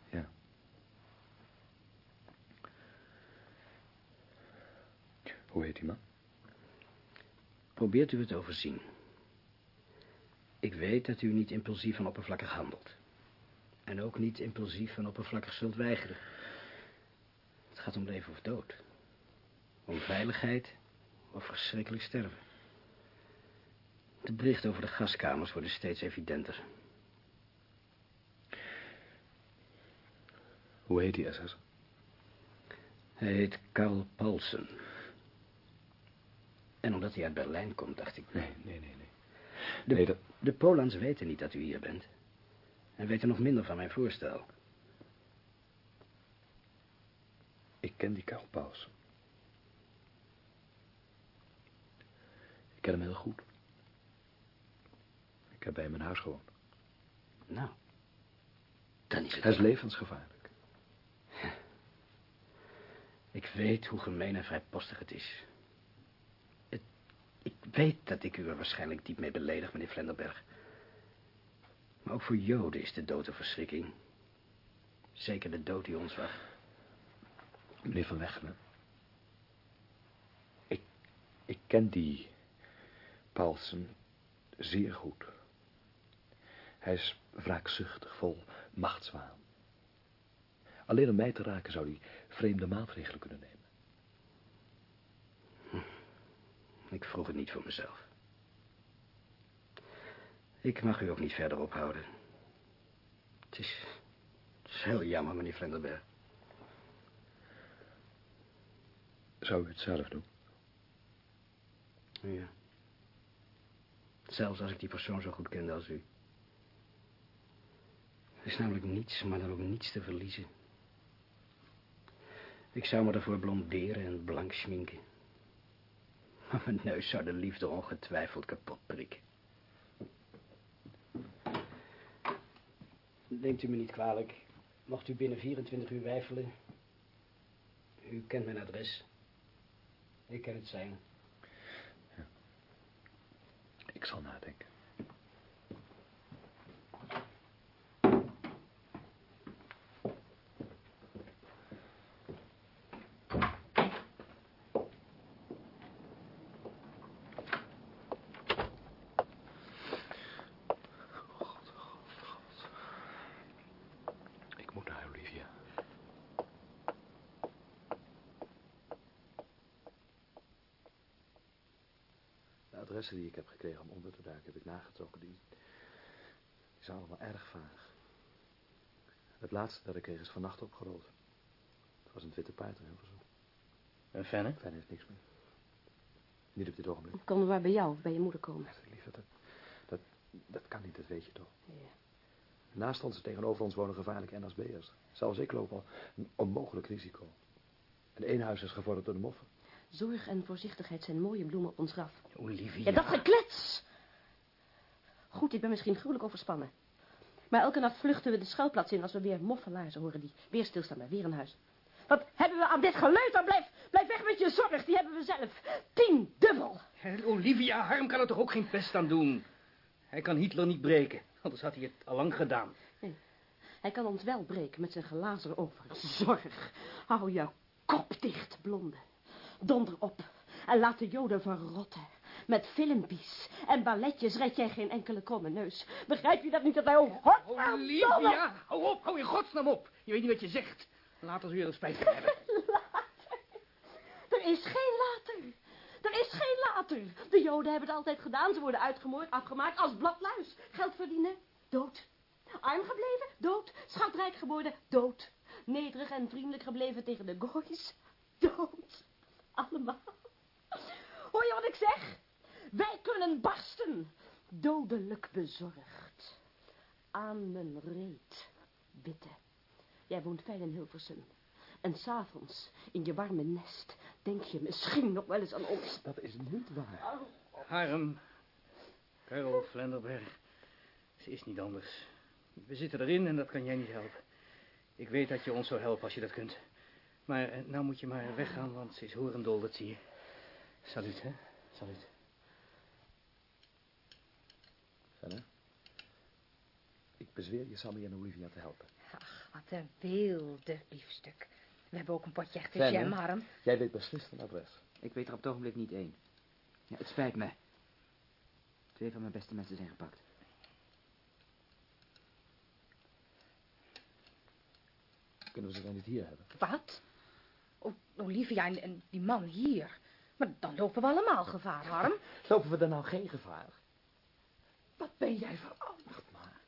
Ja. Hoe heet die man? Probeert u het overzien. Ik weet dat u niet impulsief en oppervlakkig handelt. En ook niet impulsief en oppervlakkig zult weigeren. Het gaat om leven of dood. Om veiligheid of verschrikkelijk sterven. De berichten over de gaskamers worden steeds evidenter. Hoe heet die SS? Hij heet Karl Paulsen. En omdat hij uit Berlijn komt, dacht ik... Nee, nee, nee, nee. De, Nee, dat... de Polans weten niet dat u hier bent. En weten nog minder van mijn voorstel. Ik ken die Karl Paulsen. Ik ken hem heel goed. Ik heb bij hem in huis gewoond. Nou, dan is het... Hij is levensgevaarlijk. Ik weet hoe gemeen en vrijpostig het is. Ik weet dat ik u er waarschijnlijk diep mee beledig, meneer Vlenderberg. Maar ook voor Joden is de dood een verschrikking. Zeker de dood die ons wacht. Meneer Van Wegelen. Ik, ik ken die Paulsen zeer goed. Hij is wraakzuchtig, vol machtswaan. Alleen om mij te raken zou hij vreemde maatregelen kunnen nemen. Ik vroeg het niet voor mezelf. Ik mag u ook niet verder ophouden. Het is, het is heel jammer, meneer Vlenderberg. Zou u het zelf doen? Ja. Zelfs als ik die persoon zo goed kende als u. Er is namelijk niets, maar dan ook niets te verliezen. Ik zou me ervoor blonderen en blank schminken. Mijn neus zou de liefde ongetwijfeld kapot prikken. Neemt u me niet kwalijk. Mocht u binnen 24 uur weifelen. U kent mijn adres. Ik ken het zijn. Ik zal nadenken. God, God, God. Ik moet naar Olivia. De adressen die ik heb gekregen om onder te duiken heb ik nagetrokken. Die, die zijn allemaal erg vaag. Het laatste dat ik kreeg is vannacht opgerold. Het was een witte paard in Hilversum. En Fenne? Fijn heeft niks meer. Niet op dit ogenblik. Konden we bij jou of bij je moeder komen? Lieve, dat, dat, dat kan niet, dat weet je toch. Ja. Naast ons, tegenover ons, wonen gevaarlijke NSB'ers. Zelfs ik loop al een onmogelijk risico. En één huis is gevorderd door de moffen. Zorg en voorzichtigheid zijn mooie bloemen op ons graf. Olivia. Ja, dat geklets! Goed, ik ben misschien gruwelijk overspannen. Maar elke nacht vluchten we de schuilplaats in als we weer moffelaarzen horen die weer stilstaan bij weer een huis. Wat hebben we aan dit geleuter? Blijf, blijf weg met je zorg, die hebben we zelf. Tien dubbel. Olivia Harm kan er toch ook geen pest aan doen? Hij kan Hitler niet breken, anders had hij het al lang gedaan. Hij kan ons wel breken met zijn glazen over. Zorg, hou je kop dicht, blonde. Donder op en laat de joden verrotten. Met filmpies en balletjes red jij geen enkele kromme neus. Begrijp je dat niet dat wij... Oh, Olivia, hou op, hou in godsnaam op. Je weet niet wat je zegt. Later zul je er spijt van hebben. Er is geen later. Er is geen later. De joden hebben het altijd gedaan. Ze worden uitgemoord, afgemaakt als bladluis. Geld verdienen, dood. Arm gebleven, dood. Schatrijk geworden, dood. Nederig en vriendelijk gebleven tegen de goois, dood. Allemaal. Hoor je wat ik zeg? Wij kunnen barsten. Dodelijk bezorgd. Aan mijn reet. Witte. Jij woont fijn in Hilversum. En s'avonds, in je warme nest, denk je misschien nog wel eens aan ons. Dat is niet waar. Harm. Carol Vlenderberg. Ze is niet anders. We zitten erin en dat kan jij niet helpen. Ik weet dat je ons zou helpen als je dat kunt. Maar eh, nou moet je maar weggaan, want ze is horendol, dat zie je. Salut, hè? Salut. Verder? Ik bezweer je Sammy en Olivia te helpen. Ach, wat een wilde biefstuk. We hebben ook een potje echte Fenne, jam, Harm. Jij weet beslist een adres. Ik weet er op het ogenblik niet één. Ja, het spijt me. Twee van mijn beste mensen zijn gepakt. Kunnen we ze dan niet hier hebben? Wat? Olivia en, en die man hier. Maar dan lopen we allemaal gevaar, Harm. Lopen we er nou geen gevaar? Wat ben jij veranderd, maar.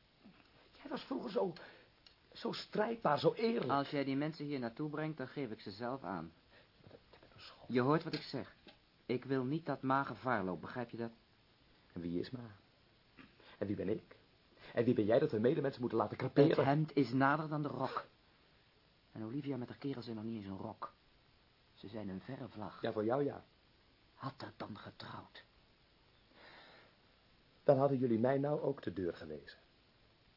Jij was vroeger zo... zo strijdbaar, zo eerlijk. Als jij die mensen hier naartoe brengt, dan geef ik ze zelf aan. Je hoort wat ik zeg. Ik wil niet dat Ma gevaar loopt, begrijp je dat? En wie is Ma? En wie ben ik? En wie ben jij dat we medemensen moeten laten Het creperen? hemd is nader dan de rok. En Olivia met haar kerel zijn nog niet eens een rok. Ze zijn een verre vlag. Ja, voor jou ja. Had er dan getrouwd. Dan hadden jullie mij nou ook de deur gewezen.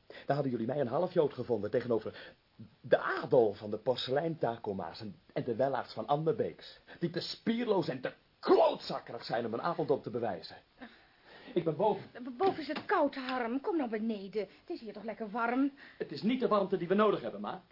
Dan hadden jullie mij een halfjood gevonden tegenover de adel van de porseleintakoma's en, en de wellaarts van Annebeeks. Die te spierloos en te klootzakkerig zijn om een avond op te bewijzen. Ik ben boven. Boven is het koud, Harm. Kom nou beneden. Het is hier toch lekker warm. Het is niet de warmte die we nodig hebben, ma.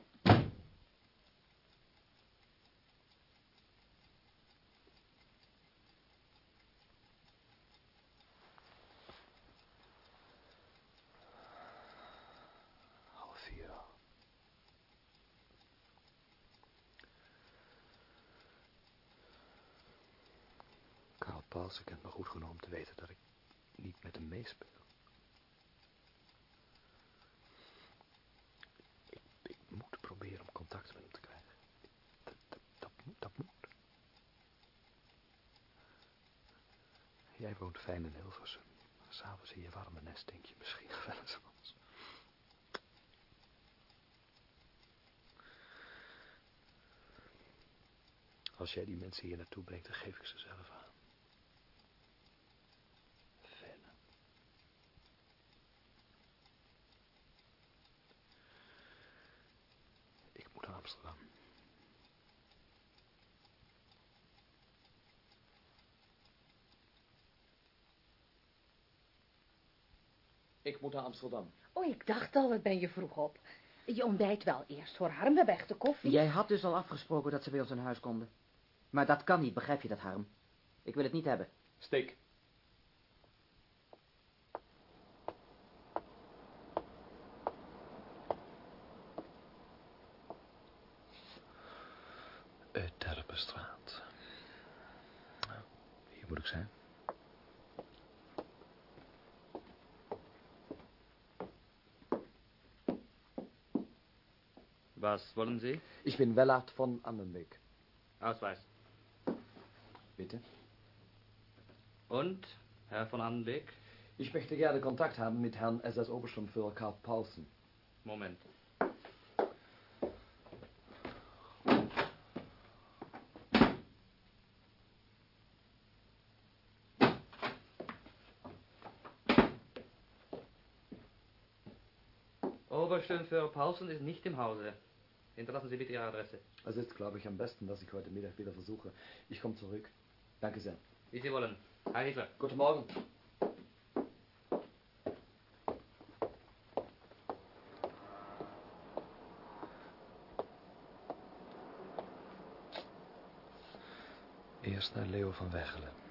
Karel Paulsen kent me goed genoeg om te weten dat ik niet met hem meespeel. Ik, ik moet proberen om contact met hem te krijgen. Dat, dat, dat, dat moet. Jij woont fijn in Hilversum. S'avonds in je warme nest denk je misschien wel eens. Als jij die mensen hier naartoe brengt, dan geef ik ze zelf aan. Fenne. Ik moet naar Amsterdam. Ik moet naar Amsterdam. Oh, ik dacht al, wat ben je vroeg op. Je ontbijt wel eerst, hoor, Harm. We hebben echte koffie. Jij had dus al afgesproken dat ze bij ons in huis konden. Maar dat kan niet, begrijp je dat, Harm? Ik wil het niet hebben. Steek. Was wollen Sie? Ich bin Wellert von Annenbeek. Ausweis. Bitte? Und, Herr von Annenbeek? Ich möchte gerne Kontakt haben mit Herrn SS-Obersturmführer Karl Paulsen. Moment. Obersturmführer Paulsen ist nicht im Hause. Hinterlassen Sie bitte Ihre Adresse. Es ist, glaube ich, am besten, dass ich heute Mittag wieder versuche. Ich komme zurück. Danke sehr. Wie Sie wollen. Herr Hitler. Guten Morgen. Eerst naar Leo van Weggelen.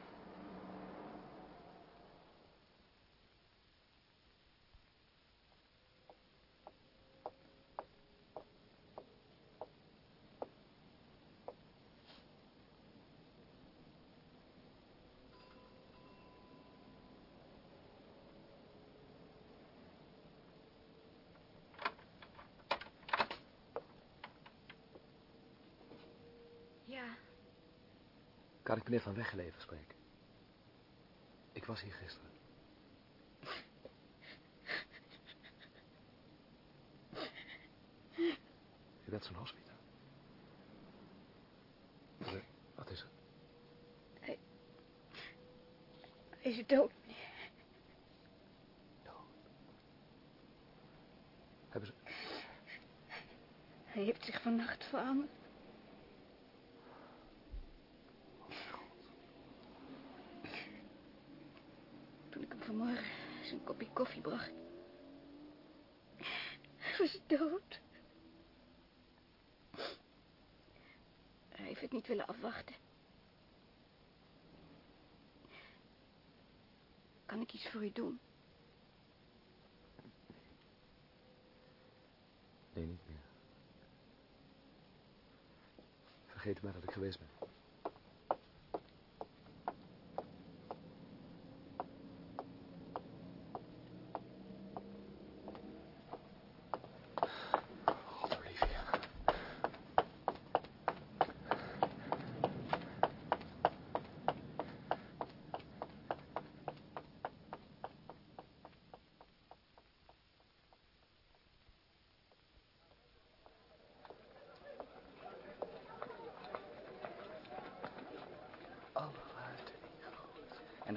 Kan ik meneer Van Weggelen even spreken? Ik was hier gisteren. Dat is een hospitaal. Wat is er? Hij is dood. Hebben ze... Hij heeft zich vannacht veranderd. Toen ik hem vanmorgen zijn kopje koffie bracht. Hij was dood. Hij heeft het niet willen afwachten. Kan ik iets voor u doen? Nee, niet meer. Vergeet maar dat ik geweest ben.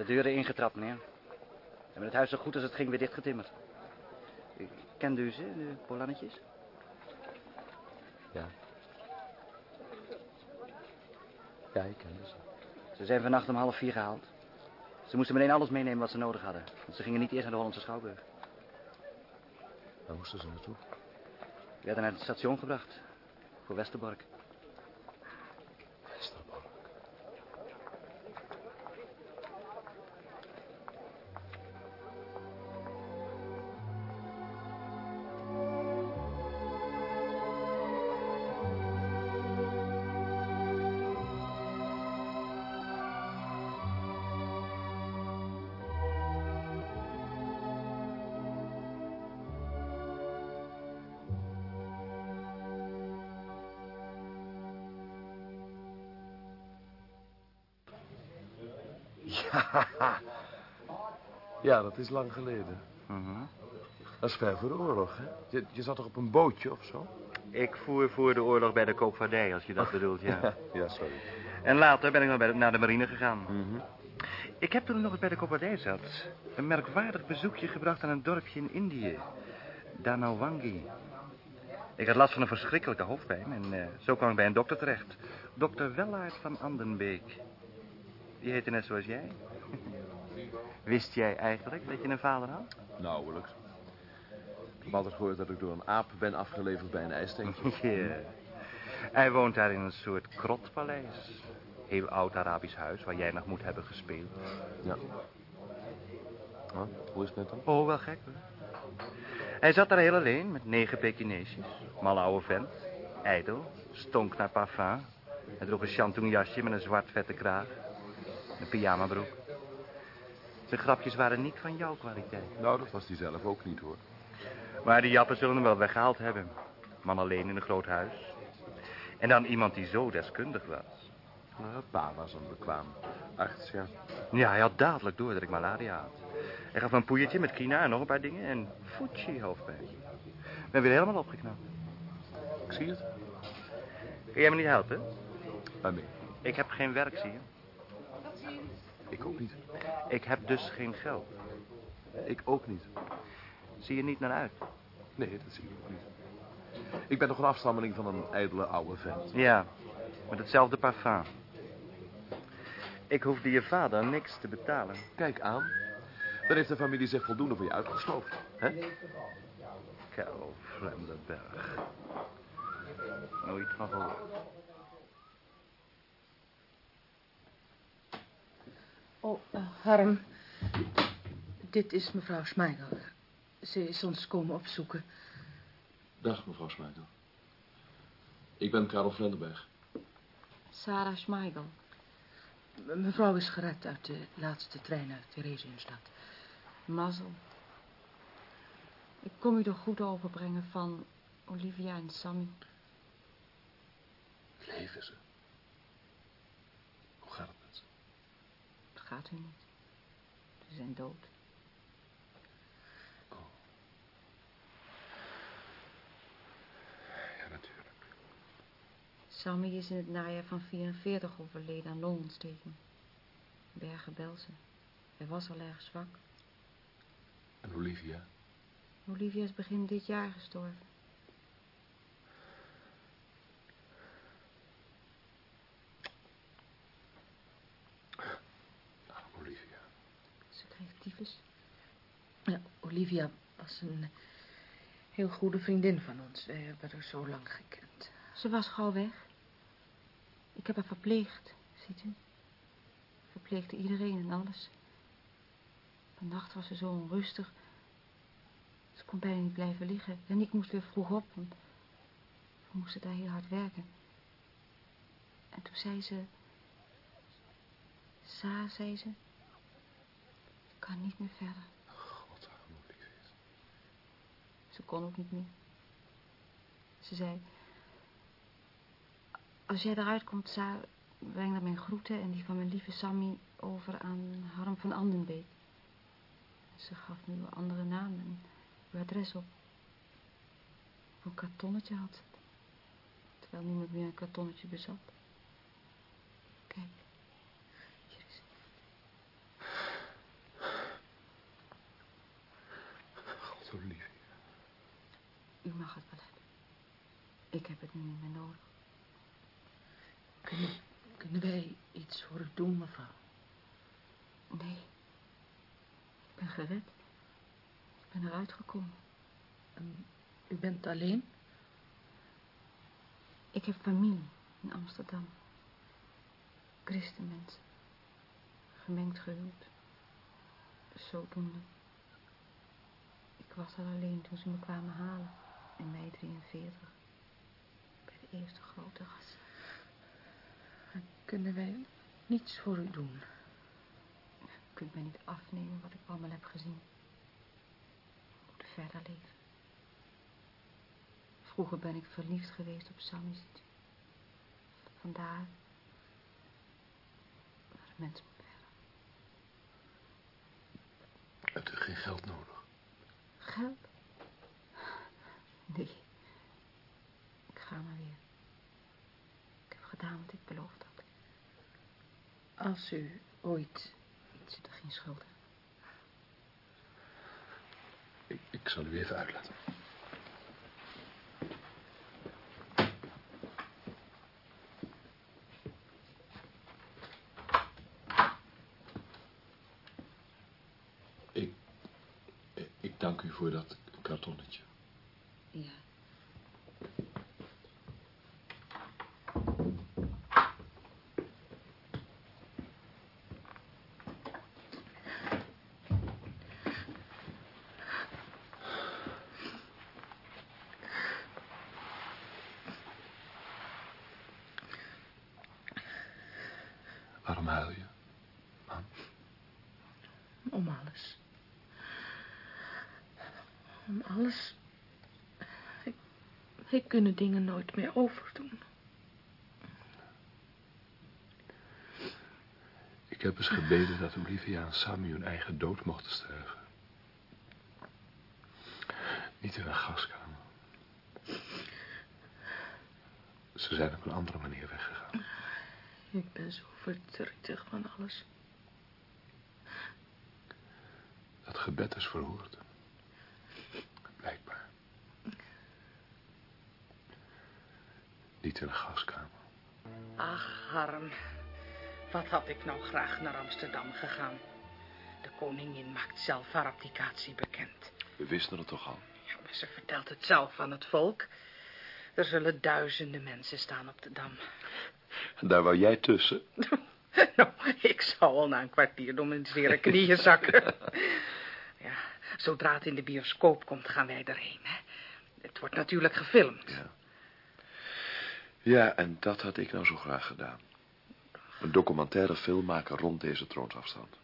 Deuren ingetrapt, meneer. We hebben het huis zo goed als het ging weer dichtgetimmerd. Kende u ze, de Polannetjes? Ja. Ja, ik ken ze. Ze zijn vannacht om half vier gehaald. Ze moesten meteen alles meenemen wat ze nodig hadden. Want ze gingen niet eerst naar de Hollandse Schouwburg. Waar moesten ze naartoe? Die werden naar het station gebracht. Voor. Westerbork. Is lang geleden. Mhm. Dat is ver voor de oorlog, hè? Je, je zat toch op een bootje of zo? Ik voer voor de oorlog bij de koopvaardij, als je dat bedoelt, ja. ja, sorry. En later ben ik nog naar de marine gegaan. Mhm. Ik heb toen ik nog eens bij de koopvaardij zat... een merkwaardig bezoekje gebracht aan een dorpje in Indië. Danawangi. Ik had last van een verschrikkelijke hoofdpijn... en eh, zo kwam ik bij een dokter terecht. Dokter Wellaert van Andenbeek. Die heette net zoals jij. Wist jij eigenlijk dat je een vader had? Nauwelijks. Ik heb altijd gehoord dat ik door een aap ben afgeleverd bij een ijsteentje. Ja. Hij woont daar in een soort krotpaleis. Heel oud Arabisch huis waar jij nog moet hebben gespeeld. Ja. Hoe is het met hem? Oh, wel gek hoor. Hij zat daar heel alleen met negen Pekineesjes. Malle oude vent. Ijdel. Stonk naar parfum. Hij droeg een shantung-jasje met een zwart vette kraag. Een pyjamabroek. Zijn grapjes waren niet van jouw kwaliteit. Nou, dat was hij zelf ook niet, hoor. Maar die jappen zullen hem wel weggehaald hebben. Man alleen in een groot huis. En dan iemand die zo deskundig was. Nou, pa was een bekwaam arts, ja. Ja, hij had dadelijk door dat ik malaria had. Hij gaf me een poeiertje met kina en nog een paar dingen. En Fuji hoofdpijn. Ik ben weer helemaal opgeknapt. Ik zie het. Kun jij me niet helpen? Waarmee? Ik heb geen werk, zie je. Ik ook niet. Ik heb dus geen geld. Ik ook niet. Zie je niet naar uit? Nee, dat zie ik ook niet. Ik ben nog een afstammeling van een ijdele oude vent. Ja, met hetzelfde parfum. Ik hoefde je vader niks te betalen. Kijk aan. Dan heeft de familie zich voldoende voor je uitgestoofd. Hè? Karel. Nooit van gehoord. Oh, eh, Harm. Dit is mevrouw Schmeigel. Ze is ons komen opzoeken. Dag, mevrouw Smijtel. Ik ben Karel Vlenderberg. Sarah Schmeigel. Me- Mevrouw is gered uit de laatste trein uit Theresienstad. Mazzel. Ik kom u de goed overbrengen van Olivia en Sammy. Leven ze? Hoe gaat u niet. Ze zijn dood. Ja, natuurlijk. Sammy is in het najaar van 44 overleden aan longontsteking. Bergen Belsen. Hij was al erg zwak. En Olivia? Olivia is begin dit jaar gestorven. Arm Olivia. Ze kreeg tyfus. Ja, Olivia was een heel goede vriendin van ons. Wij hebben haar zo lang gekend. Ze was gauw weg. Ik heb haar verpleegd, ziet u. Verpleegde iedereen en alles. Vannacht was ze zo onrustig. Ze kon bijna niet blijven liggen. En ik moest weer vroeg op, want we moesten daar heel hard werken. En toen zei ze... Sa, zei ze... Ik kan niet meer verder. God, arm Olivia. Ze kon ook niet meer. Ze zei... Als jij eruit komt, breng dan mijn groeten en die van mijn lieve Sammy over aan Harm van Andenbeek. Ze gaf me uw andere naam en uw adres op. Op een kartonnetje had ze. Terwijl niemand meer een kartonnetje bezat. Kijk, hier is het. God, Olivia. U mag het wel hebben. Ik heb het nu niet meer nodig. Kunnen, kunnen wij iets voor u doen, mevrouw? Nee. Ik ben gered. Ik ben eruit gekomen. En u bent alleen? Ik heb familie in Amsterdam. Christenmensen. Gemengd gehuwd. Zodoende. Ik was al alleen toen ze me kwamen halen. In mei 43. Bij de eerste grote ras. Kunnen wij niets voor u doen? U kunt mij niet afnemen wat ik allemaal heb gezien. Ik moet verder leven. Vroeger ben ik verliefd geweest op u. Vandaar. Maar de mens moet verder. Hebt u geen geld nodig? Geld? Nee. Ik ga maar weer. Ik heb gedaan wat ik beloofd had. Als u ooit... Ik zit er geen schuld. Ik, ik zal u even uitlaten. Ik, ik dank u voor dat kartonnetje. Ja. Waarom huil je? Om alles. Om alles. Ik, ik kunnen dingen nooit meer overdoen. Ik heb eens gebeden dat Olivia en Sammy hun eigen dood mochten sterven. Niet in een gaskamer. Ze zijn op een andere manier weggegaan. Ik ben zo verdrietig van alles. Dat gebed is verhoord. Blijkbaar. Niet in gaskamer. Ach, Harm. Wat had ik nou graag naar Amsterdam gegaan. De koningin maakt zelf haar abdicatie bekend. We wisten het toch al. Ja, maar ze vertelt het zelf aan het volk. Er zullen duizenden mensen staan op de Dam. Daar wou jij tussen. nou, ik zou al na een kwartier door mijn zere knieën zakken. ja, zodra het in de bioscoop komt, gaan wij erheen. Hè? Het wordt natuurlijk gefilmd. Ja. Ja, en dat had ik nou zo graag gedaan. Een documentaire film maken rond deze troonsafstand.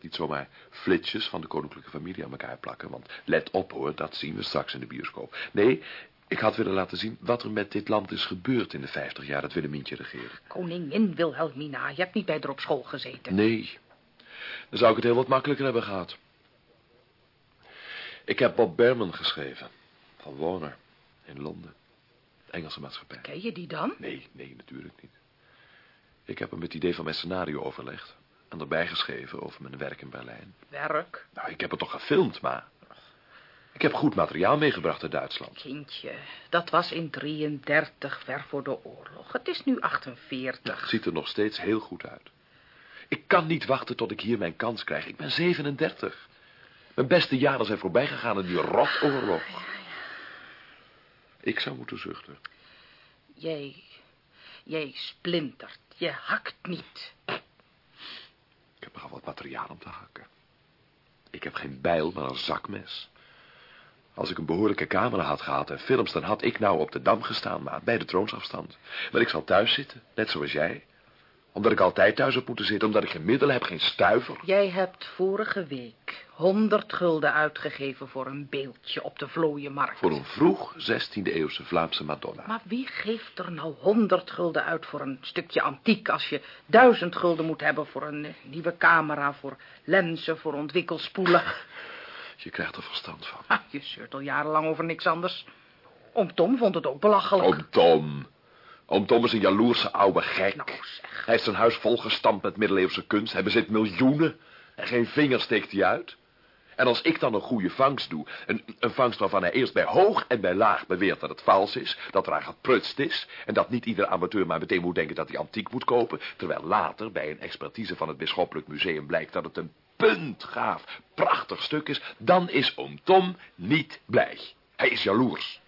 Niet zomaar flitsjes van de koninklijke familie aan elkaar plakken, want let op hoor, dat zien we straks in de bioscoop. Nee, ik had willen laten zien wat er met dit land is gebeurd in de vijftig jaar dat Willemientje regeerde. Koningin Wilhelmina, je hebt niet bij haar op school gezeten. Nee, Dan zou ik het heel wat makkelijker hebben gehad. Ik heb Bob Berman geschreven. Van Warner. In Londen. Engelse maatschappij. Ken je die dan? Nee, nee, natuurlijk niet. Ik heb hem het idee van mijn scenario overlegd. En erbij geschreven over mijn werk in Berlijn. Werk? Nou, ik heb het toch gefilmd, maar... Ik heb goed materiaal meegebracht uit Duitsland. Kindje, dat was in 33, ver voor de oorlog. Het is nu 48. Het ziet er nog steeds heel goed uit. Ik kan niet wachten tot ik hier mijn kans krijg. Ik ben 37. Mijn beste jaren zijn voorbij gegaan in die rotoorlog. Ik zou moeten zuchten. Jij, jij splintert. Je hakt niet. Ik heb nogal wat materiaal om te hakken. Ik heb geen bijl, maar een zakmes. Als ik een behoorlijke camera had gehad en films, dan had ik nou op de dam gestaan, maar bij de troonsafstand. Maar ik zal thuis zitten, net zoals jij. Omdat ik altijd thuis heb moeten zitten, omdat ik geen middelen heb, geen stuiver. Jij hebt vorige week 100 gulden uitgegeven voor een beeldje op de vlooienmarkt. Voor een vroeg 16e eeuwse Vlaamse Madonna. Maar wie geeft er nou 100 gulden uit voor een stukje antiek... als je duizend gulden moet hebben voor een nieuwe camera... voor lenzen, voor ontwikkelspoelen? Je krijgt er verstand van. Ah, je zeurt al jarenlang over niks anders. Oom Tom vond het ook belachelijk. Oom Tom. Oom Tom is een jaloerse oude gek. Nou, zeg. Hij heeft zijn huis volgestampt met middeleeuwse kunst. Hij bezit miljoenen. En geen vinger steekt hij uit. En als ik dan een goede vangst doe, een, een vangst waarvan hij eerst bij hoog en bij laag beweert dat het vals is, dat er aan geprutst is, en dat niet ieder amateur maar meteen moet denken dat hij antiek moet kopen, terwijl later bij een expertise van het Bisschoppelijk Museum blijkt dat het een puntgaaf, prachtig stuk is, dan is oom Tom niet blij. Hij is jaloers.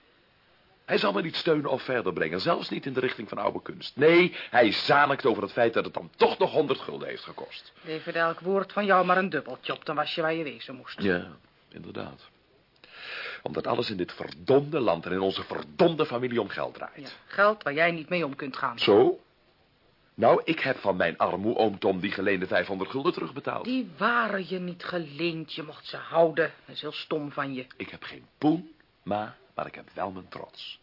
Hij zal me niet steunen of verder brengen, zelfs niet in de richting van oude kunst. Nee, hij zanikt over het feit dat het dan toch nog honderd gulden heeft gekost. Leverde elk woord van jou maar een dubbeltje op, dan was je waar je wezen moest. Ja, inderdaad. Omdat alles in dit verdomde land en in onze verdomde familie om geld draait. Ja, geld waar jij niet mee om kunt gaan. Zo? Nou, ik heb van mijn armoe oom Tom die geleende 500 gulden terugbetaald. Die waren je niet geleend, je mocht ze houden. Dat is heel stom van je. Ik heb geen poen, maar, maar ik heb wel mijn trots.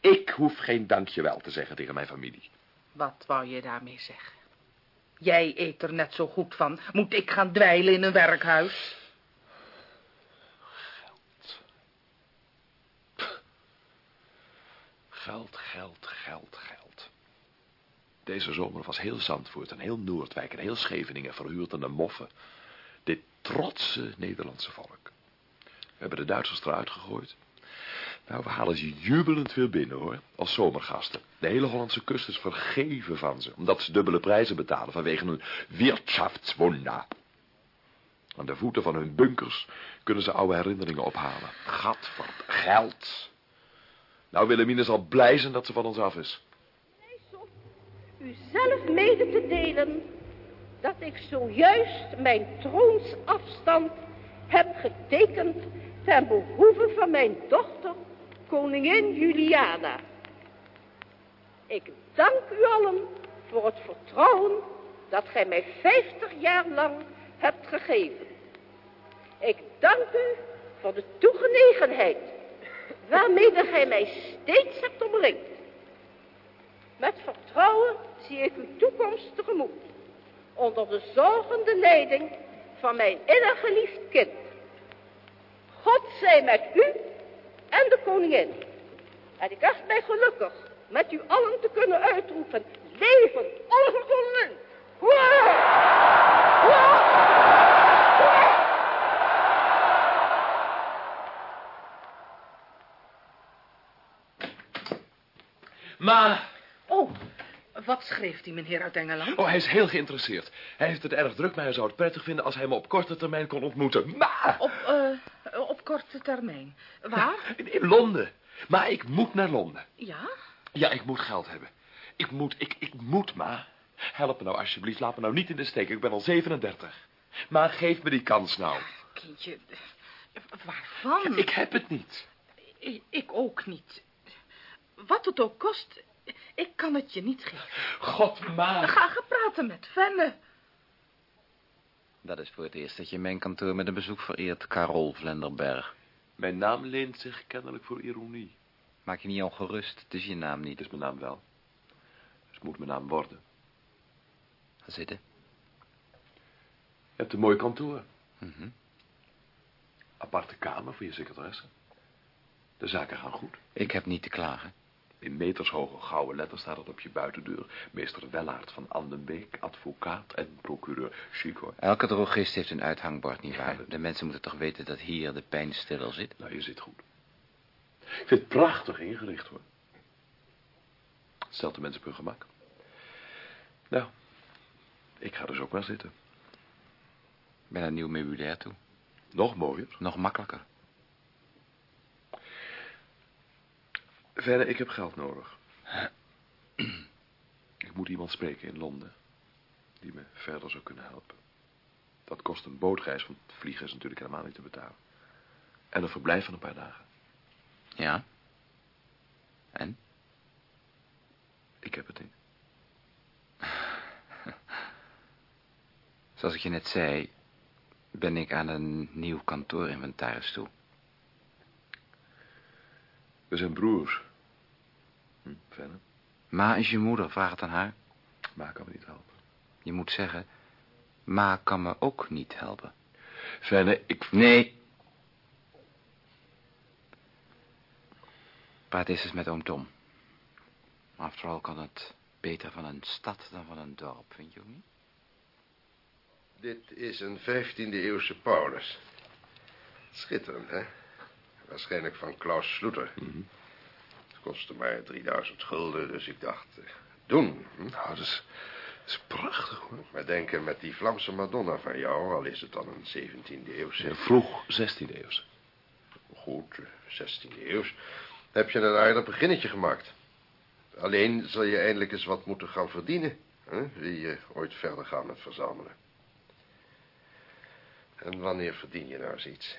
Ik hoef geen dankjewel te zeggen tegen mijn familie. Wat wou je daarmee zeggen? Jij eet er net zo goed van. Moet ik gaan dweilen in een werkhuis? Geld, geld, geld, geld. Deze zomer was heel Zandvoort en heel Noordwijk en heel Scheveningen verhuurd aan de moffen. Dit trotse Nederlandse volk. We hebben de Duitsers eruit gegooid. Nou, we halen ze jubelend weer binnen, hoor, als zomergasten. De hele Hollandse kust is vergeven van ze, omdat ze dubbele prijzen betalen vanwege hun Wirtschaftswunder. Aan de voeten van hun bunkers kunnen ze oude herinneringen ophalen. Gadverd, geld. Nou, Willemine zal blij zijn dat ze van ons af is. u zelf mede te delen dat ik zojuist mijn troonsafstand heb getekend ten behoeve van mijn dochter, koningin Juliana. Ik dank u allen voor het vertrouwen dat gij mij vijftig jaar lang hebt gegeven. Ik dank u voor de toegenegenheid waarmede gij mij steeds hebt omringd. Met vertrouwen zie ik uw toekomst tegemoet, onder de zorgende leiding van mijn innig geliefd kind. God zij met u en de koningin. En ik acht mij gelukkig met u allen te kunnen uitroepen, leven! Hoera! Hoera! Hoera! Maar... Oh, wat schreef die meneer uit Engeland? Oh, hij is heel geïnteresseerd. Hij heeft het erg druk, maar hij zou het prettig vinden als hij me op korte termijn kon ontmoeten. Maar... Op, eh, op korte termijn. Waar? In, in Londen. Maar ik moet naar Londen. Ja? Ja, ik moet geld hebben. Ik moet, ik, ik moet, ma. Help me nou alsjeblieft, laat me nou niet in de steek. Ik ben al 37. Maar geef me die kans nou. Kindje, waarvan? Ja, ik heb het niet. Ik, ik ook niet. Wat het ook kost, ik kan het je niet geven. God, ma. Ga gaan praten met Venne. Dat is voor het eerst dat je mijn kantoor met een bezoek vereert, Carol Vlenderberg. Mijn naam leent zich kennelijk voor ironie. Maak je niet ongerust, het is je naam niet. Het is mijn naam wel. Dus het moet mijn naam worden. Ga zitten. Je hebt een mooi kantoor. Mhm. Aparte kamer voor je secretaresse. De zaken gaan goed. Ik heb niet te klagen. In metershoge gouden letters staat het op je buitendeur. Meester Wellaert van Andenbeek, advocaat en procureur. Chic hoor. Elke drogist heeft een uithangbord, nietwaar? De mensen moeten toch weten dat hier de pijnstiller zit? Nou, je zit goed. Ik vind het prachtig ingericht hoor. Stelt de mensen op hun gemak. Nou, ik ga dus ook maar zitten. Ben een nieuw meubilair toe. Nog mooier. Nog makkelijker. Verder, ik heb geld nodig. ik moet iemand spreken in Londen. Die me verder zou kunnen helpen. Dat kost een bootreis, want vliegen is natuurlijk helemaal niet te betalen. En een verblijf van een paar dagen. Ja? En? Ik heb het niet. Zoals ik je net zei, ben ik aan een nieuw kantoorinventaris toe. We zijn broers. Hm, verder? Ma is je moeder, vraag het aan haar. Ma kan me niet helpen. Je moet zeggen, Ma kan me ook niet helpen. Fenne, ik... Nee. Praat eens eens met oom Tom. After all kan het beter van een stad dan van een dorp, vind je ook niet? Dit is een 15e eeuwse Paulus. Schitterend, hè? Waarschijnlijk van Klaus Sloeter. Het kostte maar 3000 gulden, dus ik dacht... eh, doen. Hm? Nou, dat is, dat is prachtig, hoor. Maar denken met die Vlaamse Madonna van jou, al is het dan een 17e eeuwse... Ja, vroeg 16e eeuwse. Goed, eh, 16e eeuws. Heb je een aardig beginnetje gemaakt. Alleen zal je eindelijk eens wat moeten gaan verdienen. Hè? Wil je ooit verder gaan met verzamelen. En wanneer verdien je nou eens iets?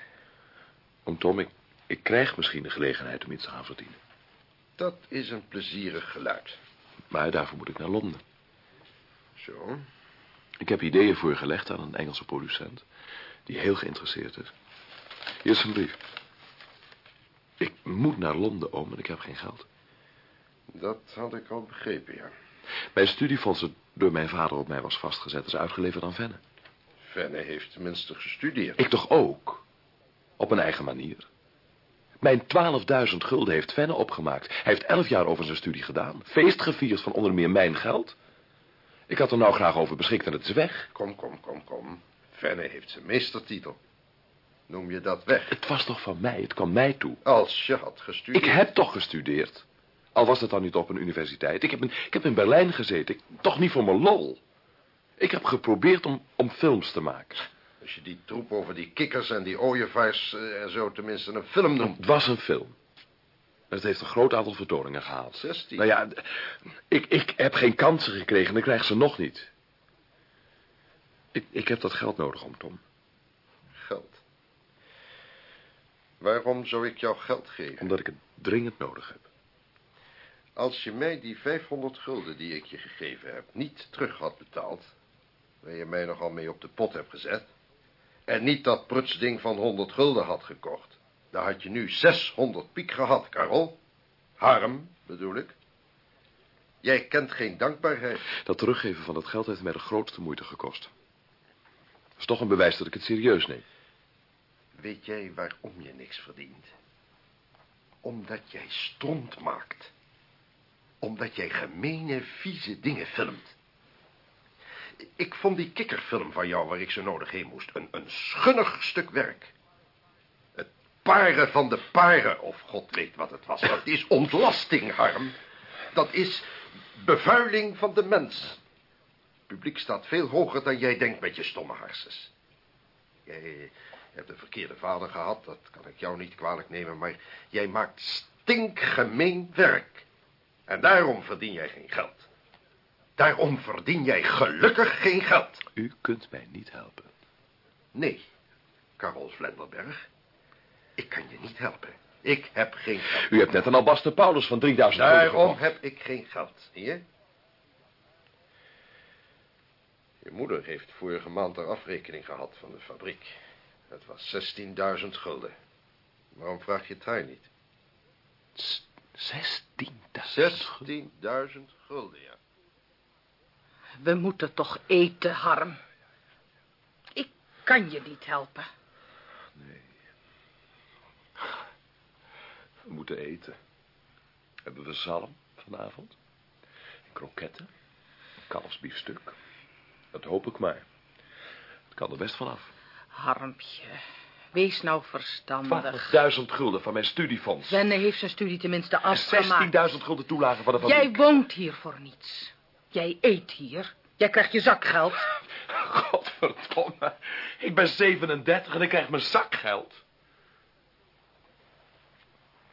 Om Tom, ik, ik krijg misschien de gelegenheid om iets te gaan verdienen. Dat is een plezierig geluid. Maar daarvoor moet ik naar Londen. Zo. Ik heb ideeën voorgelegd aan een Engelse producent... die heel geïnteresseerd is. Hier is een brief. Ik moet naar Londen, oom, en ik heb geen geld. Dat had ik al begrepen, ja. Mijn studiefonds door mijn vader op mij was vastgezet... is uitgeleverd aan Venne. Venne heeft tenminste gestudeerd. Ik toch ook? Op een eigen manier. Mijn 12.000 gulden heeft Venne opgemaakt. Hij heeft elf jaar over zijn studie gedaan. Feest gevierd van onder meer mijn geld. Ik had er nou graag over beschikt en het is weg. Kom, kom, kom, kom. Venne heeft zijn meestertitel. Noem je dat weg? Het was toch van mij, het kwam mij toe. Als je had gestudeerd. Ik heb toch gestudeerd. Al was het dan niet op een universiteit. Ik heb in, ik heb in Berlijn gezeten. Ik, toch niet voor mijn lol. Ik heb geprobeerd om, om films te maken. Als je die troep over die kikkers en die ooievaars eh, en zo tenminste een film noemt. Het was een film. Het heeft een groot aantal vertoningen gehaald. 16. Nou ja, ik, ik heb geen kansen gekregen en ik krijg ze nog niet. Ik, ik heb dat geld nodig om, Tom. Geld. Waarom zou ik jou geld geven? Omdat ik het dringend nodig heb. Als je mij die 500 gulden die ik je gegeven heb niet terug had betaald... waar je mij nogal mee op de pot hebt gezet... en niet dat prutsding van 100 gulden had gekocht... dan had je nu 600 piek gehad, Karel. Harm, bedoel ik. Jij kent geen dankbaarheid. Dat teruggeven van dat geld heeft mij de grootste moeite gekost. Dat is toch een bewijs dat ik het serieus neem. Weet jij waarom je niks verdient? Omdat jij stront maakt. Omdat jij gemene, vieze dingen filmt. Ik vond die kikkerfilm van jou waar ik zo nodig heen moest... een, een schunnig stuk werk. Het paren van de paren, of god weet wat het was. Dat is ontlasting, Harm. Dat is bevuiling van de mens. Het publiek staat veel hoger dan jij denkt met je stomme harses. Jij hebt een verkeerde vader gehad, dat kan ik jou niet kwalijk nemen... maar jij maakt stinkgemeen werk. En daarom verdien jij geen geld. Daarom verdien jij gelukkig geen geld. U kunt mij niet helpen. Nee, Karel Vlenderberg. Ik kan je niet helpen. Ik heb geen geld. U hebt net een albaste Paulus van 3000 gulden Daarom heb ik geen geld, zie je? Je moeder heeft vorige maand haar afrekening gehad van de fabriek. Het was 16.000 gulden. Waarom vraag je het haar niet? 16.000 16.000 gulden, ja. We moeten toch eten, Harm. Ik kan je niet helpen. We moeten eten. Hebben we zalm vanavond? En kroketten? Kalfsbiefstuk? Dat hoop ik maar. Het kan er best vanaf. Harmpje, wees nou verstandig. 12.000 gulden van mijn studiefonds. Wenne heeft zijn studie tenminste afgemaakt. En 16.000 gulden toelage van de fabriek. Jij woont hier voor niets. Jij eet hier. Jij krijgt je zakgeld. Godverdomme. Ik ben 37 en ik krijg mijn zakgeld.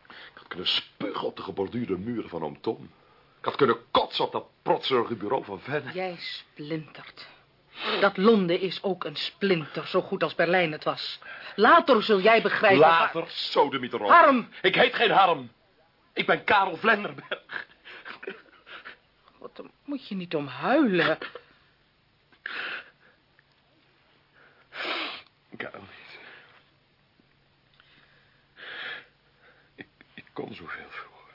Ik had kunnen spugen op de geborduurde muren van oom Tom. Ik had kunnen kotsen op dat protserige bureau van Venne. Jij splintert. Dat Londen is ook een splinter, zo goed als Berlijn het was. Later zul jij begrijpen... Later, sodemieter op. Harm! Ik heet geen Harm. Ik ben Karel Vlenderberg. Wat, moet je niet om huilen. Karel niet. Ik, ik kon zoveel vroeger.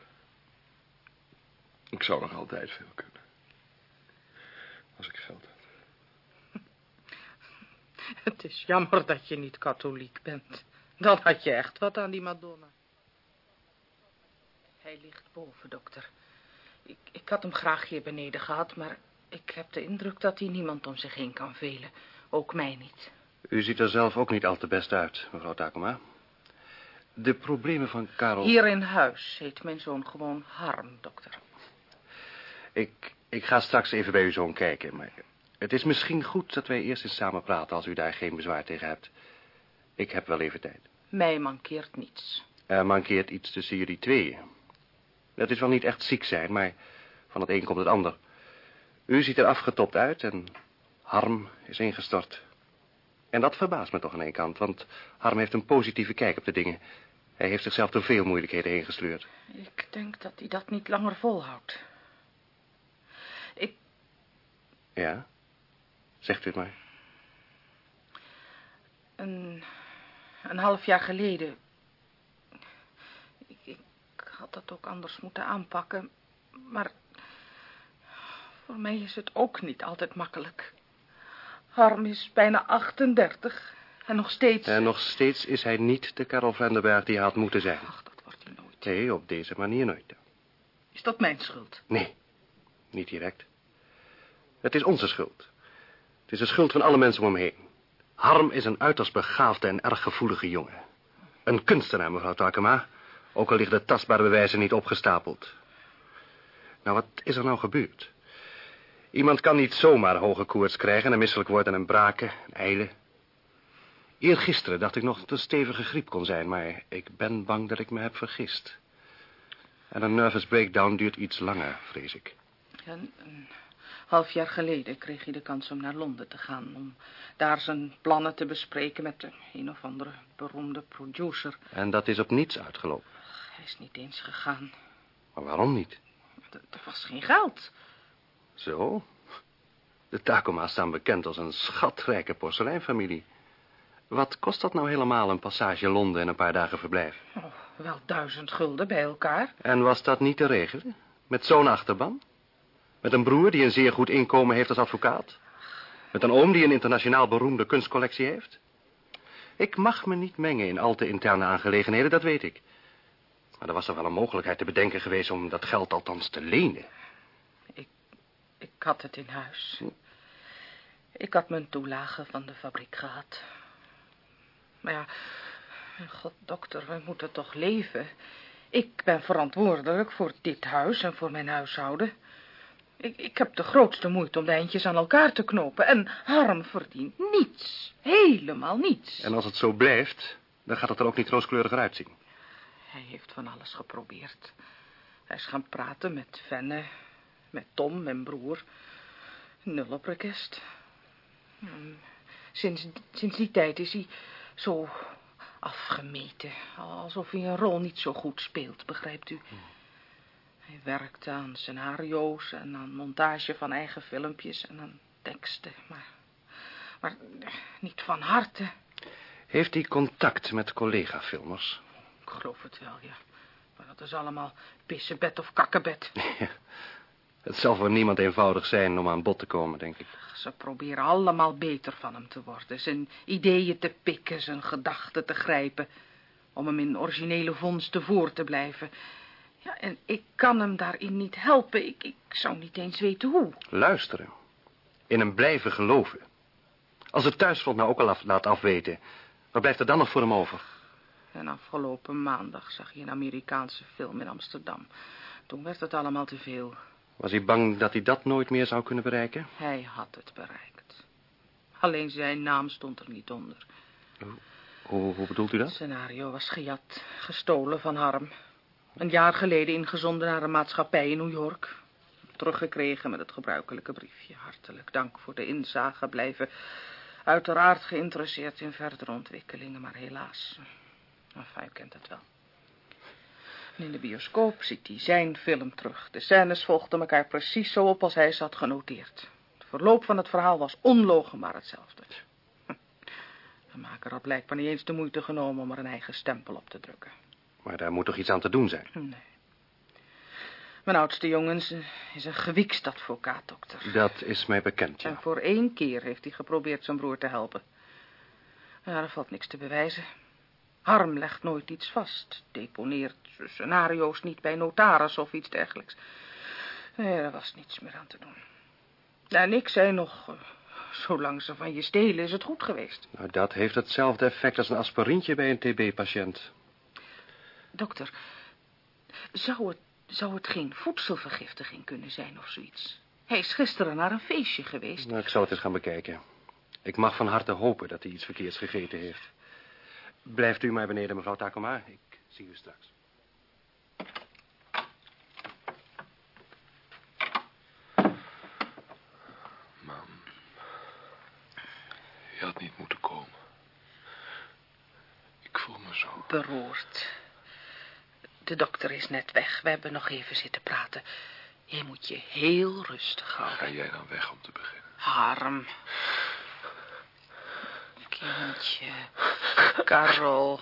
Ik zou nog altijd veel kunnen. Als ik geld had. Het is jammer dat je niet katholiek bent. Dan had je echt wat aan die Madonna. Hij ligt boven, dokter. Ik, ik had hem graag hier beneden gehad, maar ik heb de indruk dat hij niemand om zich heen kan velen. Ook mij niet. U ziet er zelf ook niet al te best uit, mevrouw Takoma. De problemen van Karel... Hier in huis heet mijn zoon gewoon Harm, dokter. Ik, ik ga straks even bij uw zoon kijken, maar het is misschien goed dat wij eerst eens samen praten als u daar geen bezwaar tegen hebt. Ik heb wel even tijd. Mij mankeert niets. Er mankeert iets tussen jullie tweeën. Dat is wel niet echt ziek zijn, maar van het een komt het ander. U ziet er afgetopt uit en Harm is ingestort. En dat verbaast me toch aan één kant, want Harm heeft een positieve kijk op de dingen. Hij heeft zichzelf door veel moeilijkheden heen gesleurd. Ik denk dat hij dat niet langer volhoudt. Ik... Ja? Zegt u het maar. Een, een half jaar geleden... Had dat ook anders moeten aanpakken, maar... Voor mij is het ook niet altijd makkelijk. Harm is bijna 38 en nog steeds... En nog steeds is hij niet de Karel Vlenderberg die hij had moeten zijn. Ach, dat wordt hij nooit. Nee, op deze manier nooit. Is dat mijn schuld? Nee, niet direct. Het is onze schuld. Het is de schuld van alle mensen om hem heen. Harm is een uiterst begaafde en erg gevoelige jongen. Een kunstenaar, mevrouw Takema. Ook al liggen de tastbare bewijzen niet opgestapeld. Nou, wat is er nou gebeurd? Iemand kan niet zomaar hoge koorts krijgen en misselijk worden en braken, en eilen. Eergisteren dacht ik nog dat het een stevige griep kon zijn, maar ik ben bang dat ik me heb vergist. En een nervous breakdown duurt iets langer, vrees ik. Een, een half jaar geleden kreeg hij de kans om naar Londen te gaan... om daar zijn plannen te bespreken met de een of andere beroemde producer. En dat is op niets uitgelopen. Hij is niet eens gegaan. Maar waarom niet? Er was geen geld. Zo? De Takoma's staan bekend als een schatrijke porseleinfamilie. Wat kost dat nou helemaal, een passage Londen en een paar dagen verblijf? Oh, wel duizend gulden bij elkaar. En was dat niet te regelen? Met zo'n achterban? Met een broer die een zeer goed inkomen heeft als advocaat? Met een oom die een internationaal beroemde kunstcollectie heeft? Ik mag me niet mengen in al te interne aangelegenheden, dat weet ik. Maar er was er wel een mogelijkheid te bedenken geweest om dat geld althans te lenen. Ik, ik had het in huis. Ik had mijn toelage van de fabriek gehad. Maar ja, god dokter, we moeten toch leven. Ik ben verantwoordelijk voor dit huis en voor mijn huishouden. Ik, ik heb de grootste moeite om de eindjes aan elkaar te knopen. En Harm verdient niets. Helemaal niets. En als het zo blijft, dan gaat het er ook niet rooskleuriger uitzien. Hij heeft van alles geprobeerd. Hij is gaan praten met Venne, met Tom, mijn broer. Nul op request. Sinds, sinds die tijd is hij zo afgemeten. Alsof hij een rol niet zo goed speelt, begrijpt u? Hij werkte aan scenario's en aan montage van eigen filmpjes en aan teksten, maar, maar niet van harte. Heeft hij contact met collega-filmers? Ik geloof het wel, ja. Maar dat is allemaal pissebed of kakkebed. Ja. Het zal voor niemand eenvoudig zijn om aan bod te komen, denk ik. Ze proberen allemaal beter van hem te worden. Zijn ideeën te pikken, zijn gedachten te grijpen. Om hem in originele vondsten voor te blijven. Ja, en ik kan hem daarin niet helpen. Ik, ik zou niet eens weten hoe. Luisteren. In hem blijven geloven. Als het thuisfront nou ook al af, laat afweten... wat blijft er dan nog voor hem over? En afgelopen maandag zag je een Amerikaanse film in Amsterdam. Toen werd het allemaal te veel. Was hij bang dat hij dat nooit meer zou kunnen bereiken? Hij had het bereikt. Alleen zijn naam stond er niet onder. Hoe, hoe bedoelt u dat? Het scenario was gejat, gestolen van Harm. Een jaar geleden ingezonden naar een maatschappij in New York. Teruggekregen met het gebruikelijke briefje. Hartelijk dank voor de inzage. Blijven uiteraard geïnteresseerd in verdere ontwikkelingen, maar helaas. Enfin, u kent het wel. En in de bioscoop ziet hij zijn film terug. De scènes volgden elkaar precies zo op als hij ze had genoteerd. Het verloop van het verhaal was onlogen maar hetzelfde. De maker had blijkbaar niet eens de moeite genomen om er een eigen stempel op te drukken. Maar daar moet toch iets aan te doen zijn? Nee. Mijn oudste jongen is een- is een gewiekst advocaat, dokter. Dat is mij bekend, ja. En voor één keer heeft hij geprobeerd zijn broer te helpen. Ja, er valt niks te bewijzen. Harm legt nooit iets vast. Deponeert scenario's niet bij notaris of iets dergelijks. Nee, er was niets meer aan te doen. En ik zei nog, eh, zolang ze van je stelen is het goed geweest. Nou, dat heeft hetzelfde effect als een aspirintje bij een TB-patiënt. Dokter, zou het, zou het geen voedselvergiftiging kunnen zijn of zoiets? Hij is gisteren naar een feestje geweest. Nou, ik zou het eens gaan bekijken. Ik mag van harte hopen dat hij iets verkeerds gegeten heeft. Blijft u maar beneden, mevrouw Takoma. Ik zie u straks. Mam. Je had niet moeten komen. Ik voel me zo. Beroerd. De dokter is net weg. We hebben nog even zitten praten. Jij moet je heel rustig houden. Ga jij dan weg om te beginnen? Harm. Kindje. Karel.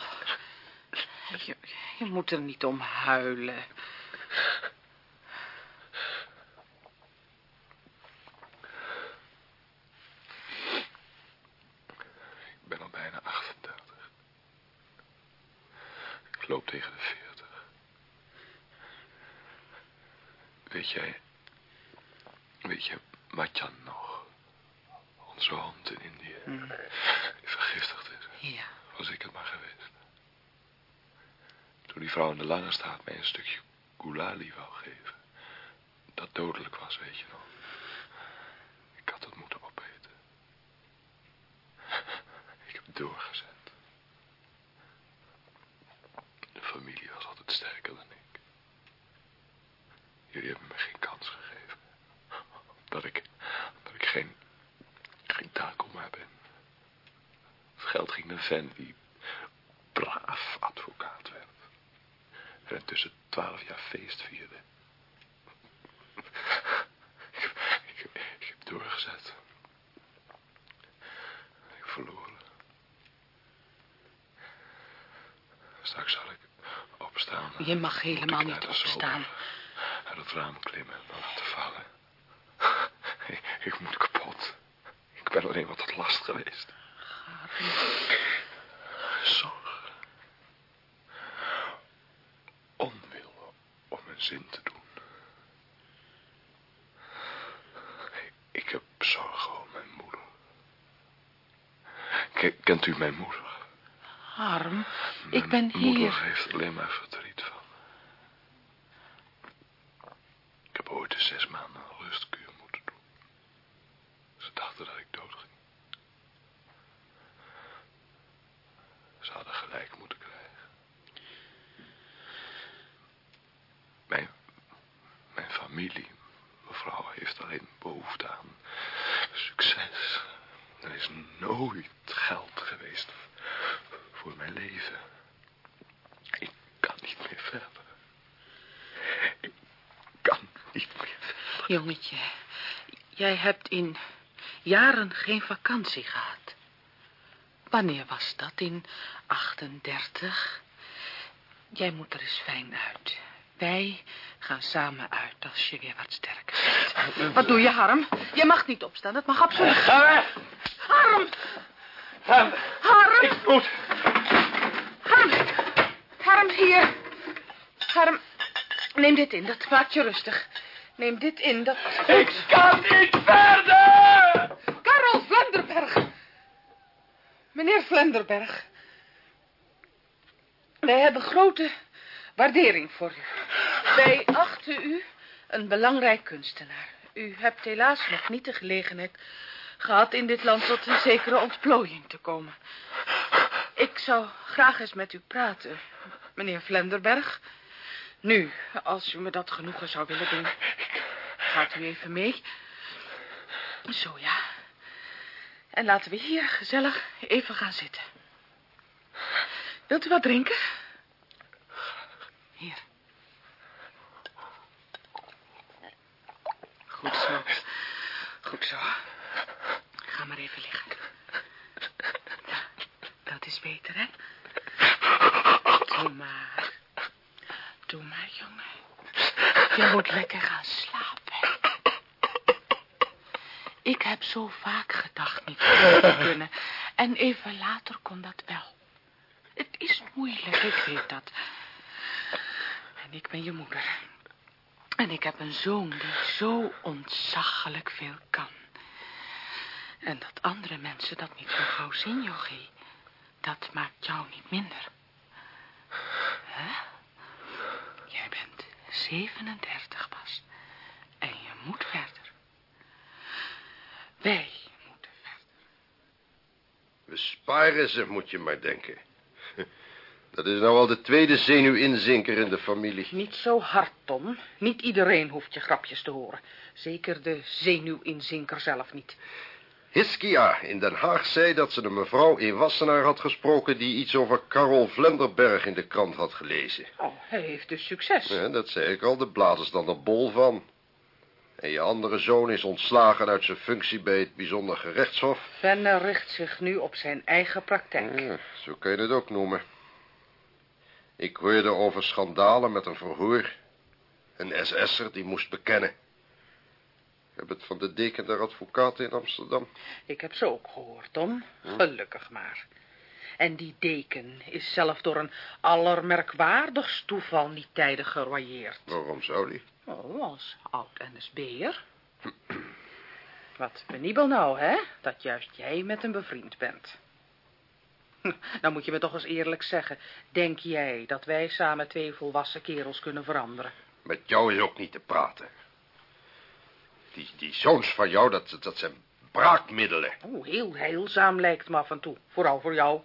Je, je moet er niet om huilen. Ik ben al bijna 38. Ik loop tegen de 40. Weet jij... Weet je Matjan nog? Onze hond in Indië. Die vergiftigd is. Ja. Was ik het maar geweest. Toen die vrouw in de lange straat mij een stukje goulali wou geven. Dat dodelijk was, weet je nog. Ik had het moeten opeten. Ik heb doorgezet. De familie was altijd sterker dan ik. Jullie hebben me geen kans gegeven. Dat ik, dat ik geen, geen Takoma ben. Het geld ging naar Van die braaf advocaat werd. En intussen twaalf jaar feest vierde. Ik, heb- ik, heb- ik heb doorgezet. Ik heb verloren. Straks zal ik opstaan. Je mag helemaal niet opstaan. Uit het raam klimmen en dan laten vallen. Ik, ik moet kapot. Ik ben alleen wat tot last geweest. Zorg. Onwil om mijn zin te doen. Ik, heb zorgen om mijn moeder. Ke- Kent u mijn moeder? Harm, ik ben Mijn moeder hier. heeft alleen maar verdriet van. Ik heb ooit de zes maanden een rustkuur moeten doen. Ze dachten dat ik dood ging. Ze hadden gelijk moeten krijgen. Mijn, mijn familie, mevrouw, heeft alleen behoefte aan succes. Er is nooit geld geweest voor mijn leven. Ik kan niet meer verder. Ik kan niet meer verder. Jongetje, jij hebt in jaren geen vakantie gehad. Wanneer was dat? In 38? Jij moet er eens fijn uit. Wij gaan samen uit als je weer wat sterker bent. Wat doe je, Harm? Je mag niet opstaan, dat mag absoluut. Ga weg! Harm! Harm! Harm! Ik moet... Harm! Harm, hier. Harm, neem dit in, dat maakt je rustig. Neem dit in, dat... Ik niet verder! Karel Vlenderberg. Meneer Vlenderberg. Wij hebben grote waardering voor u. Wij achten u een belangrijk kunstenaar. U hebt helaas nog niet de gelegenheid gehad in dit land tot een zekere ontplooiing te komen. Ik zou graag eens met u praten, meneer Vlenderberg. Nu, als u me dat genoegen zou willen doen. Gaat u even mee? Zo, ja. En laten we hier gezellig even gaan zitten. Wilt u wat drinken? Hier. Goed zo. Goed zo. Ga maar even liggen. Ja, dat is beter, hè? Doe maar. Doe maar, jongen. Je moet lekker gaan slapen. Ik heb zo vaak gedacht niet te kunnen. En even later kon dat wel. Het is moeilijk, ik weet dat. En ik ben je moeder. En ik heb een zoon die zo ontzaglijk veel kan. En dat andere mensen dat niet zo gauw zien, Jochie, dat maakt jou niet minder. Hè? Jij bent 37 pas. En je moet verder. Wij moeten verder. We sparen ze, moet je maar denken. Dat is nou al de tweede zenuwinzinker in de familie. Niet zo hard, Tom. Niet iedereen hoeft je grapjes te horen. Zeker de zenuwinzinker zelf niet. Hiskia in Den Haag zei dat ze de mevrouw in Wassenaar had gesproken... die iets over Karel Vlenderberg in de krant had gelezen. Oh, hij heeft dus succes. Ja, dat zei ik al, de blazen is dan er bol van. En je andere zoon is ontslagen uit zijn functie bij het bijzonder gerechtshof. Venne richt zich nu op zijn eigen praktijk. Ja, zo kun je het ook noemen. Ik hoorde over schandalen met een verhoor. Een SS'er die moest bekennen. Ik heb het van de deken der advocaten in Amsterdam. Ik heb ze ook gehoord, Tom. Gelukkig maar. En die deken is zelf door een allermerkwaardigst toeval niet tijdig geroyeerd. Waarom zou die? Oh, als oud-NSB'er. Wat penibel nou, hè? Dat juist jij met hem bevriend bent. Nou moet je me toch eens eerlijk zeggen. Denk jij dat wij samen twee volwassen kerels kunnen veranderen? Met jou is ook niet te praten. Die, die zoons van jou, dat, dat zijn braakmiddelen. Oh, heel heilzaam lijkt me af en toe. Vooral voor jou.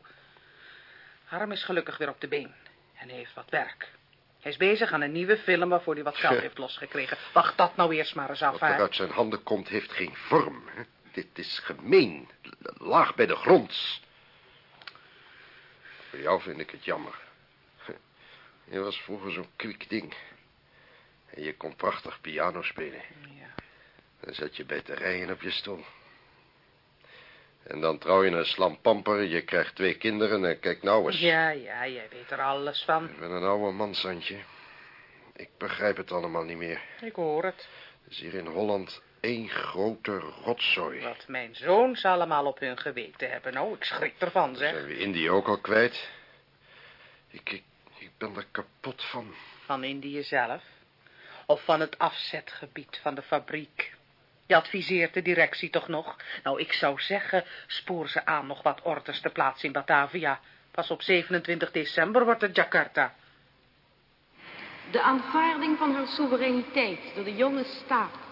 Harm is gelukkig weer op de been. En heeft wat werk. Hij is bezig aan een nieuwe film waarvoor hij wat geld heeft losgekregen. Wacht dat nou eerst maar eens af, Wat er uit zijn handen komt, heeft geen vorm. Hè? Dit is gemeen. Laag bij de grond. Voor jou vind ik het jammer. Je was vroeger zo'n kwik ding. En je kon prachtig piano spelen. Ja. Dan zat je bij te rijden op je stoel. En dan trouw je een slampamper, je krijgt twee kinderen en kijk nou eens. Ja, ja, jij weet er alles van. Ik ben een oude man, Santje. Ik begrijp het allemaal niet meer. Ik hoor het. Het is hier in Holland één grote rotzooi. Wat mijn zoons allemaal op hun geweten hebben. Nou, ik schrik ervan, zeg. Zijn we Indië ook al kwijt? Ik, ik, ik ben er kapot van. Van Indië zelf? Of van het afzetgebied van de fabriek? Je adviseert de directie toch nog? Nou, ik zou zeggen, spoor ze aan nog wat orders te plaatsen in Batavia. Pas op 27 december wordt het Jakarta. De aanvaarding van haar soevereiniteit door de jonge staat,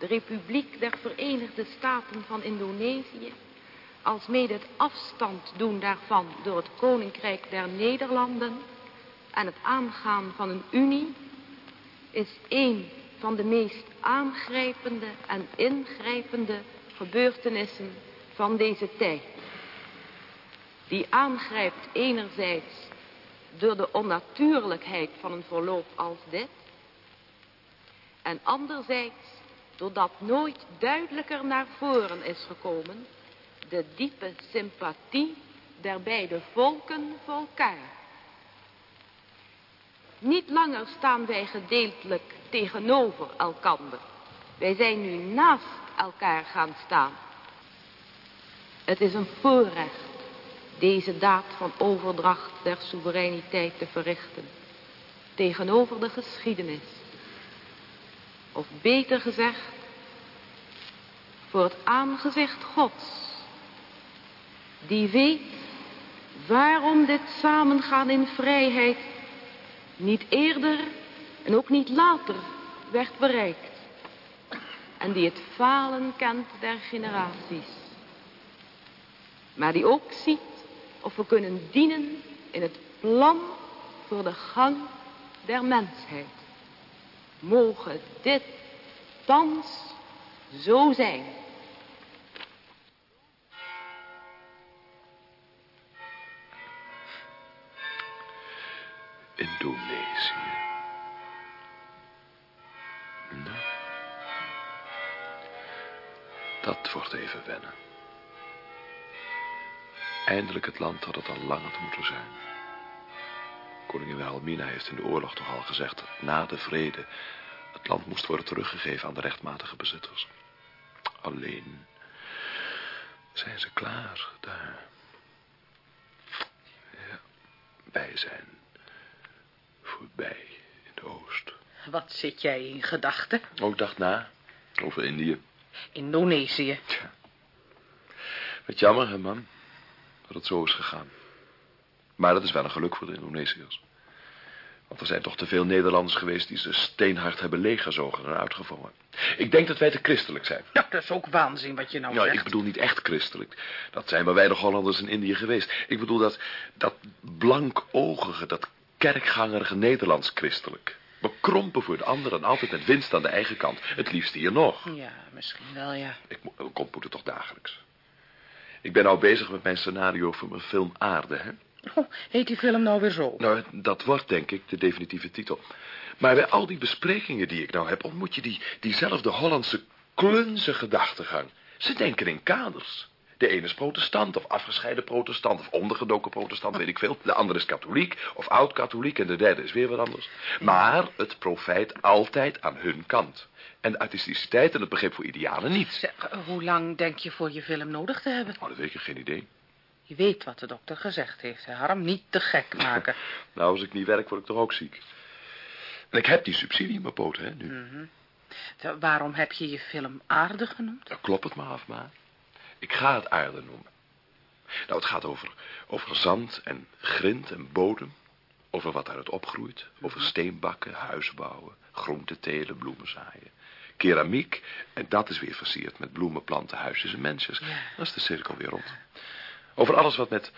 de Republiek der Verenigde Staten van Indonesië, alsmede het afstand doen daarvan door het Koninkrijk der Nederlanden en het aangaan van een unie, is een van de meest aangrijpende en ingrijpende gebeurtenissen van deze tijd. Die aangrijpt enerzijds door de onnatuurlijkheid van een verloop als dit. En anderzijds doordat nooit duidelijker naar voren is gekomen de diepe sympathie der beide volken voor elkaar. Niet langer staan wij gedeeltelijk tegenover elkander. Wij zijn nu naast elkaar gaan staan. Het is een voorrecht deze daad van overdracht der soevereiniteit te verrichten tegenover de geschiedenis. Of beter gezegd, voor het aangezicht Gods, die weet waarom dit samengaan in vrijheid niet eerder en ook niet later werd bereikt. En die het falen kent der generaties. Maar die ook ziet of we kunnen dienen in het plan voor de gang der mensheid. Mogen dit thans zo zijn. Indonesië. Nou, dat wordt even wennen. Eindelijk het land dat het al lang had moeten zijn. Koningin Wilhelmina heeft in de oorlog toch al gezegd... na de vrede het land moest worden teruggegeven aan de rechtmatige bezitters. Alleen zijn ze klaar daar. Ja, wij zijn voorbij in de oost. Wat zit jij in gedachten? Ook dacht na over Indië. Indonesië. Wat jammer, hè, man, dat het zo is gegaan. Maar dat is wel een geluk voor de Indonesiërs. Want er zijn toch te veel Nederlanders geweest die ze steenhard hebben leeggezogen en uitgevangen. Ik denk dat wij te christelijk zijn. Ja, dat is ook waanzin wat je nou Ja, zegt. ik bedoel niet echt christelijk. Dat zijn maar weinig Hollanders in Indië geweest. Ik bedoel dat, dat blankoogige, dat kerkgangerige Nederlands christelijk. Bekrompen voor de ander en altijd met winst aan de eigen kant. Het liefst hier nog. Ja, misschien wel, ja. Ik, ik ontmoet het toch dagelijks. Ik ben nou bezig met mijn scenario voor mijn film Aarde, hè? Oh, heet die film nou weer zo? Nou, dat wordt denk ik de definitieve titel. Maar bij al die besprekingen die ik nou heb... ontmoet je die, diezelfde Hollandse klunze gedachtegang. Ze denken in kaders. De ene is protestant of afgescheiden protestant... of ondergedoken protestant, weet ik veel. De andere is katholiek of oud-katholiek... en de derde is weer wat anders. Maar het profijt altijd aan hun kant. En de artisticiteit en het begrip voor idealen niet. Zeg, hoe lang denk je voor je film nodig te hebben? Oh, dat weet ik geen idee. Je weet wat de dokter gezegd heeft, hè, Harm. Niet te gek maken. Nou, als ik niet werk, word ik toch ook ziek. En ik heb die subsidie in mijn poten, hè, nu. Mhm. Wa- Waarom heb je je film aarde genoemd? Nou, klop het maar af, maar. Ik ga het aarde noemen. Nou, het gaat over, over zand en grind en bodem. Over wat uit opgroeit. Over steenbakken, huizen bouwen, groenten telen, bloemen zaaien. Keramiek, en dat is weer versierd met bloemen, planten, huisjes en mensjes. Dat is de cirkel weer rond. Over alles wat met,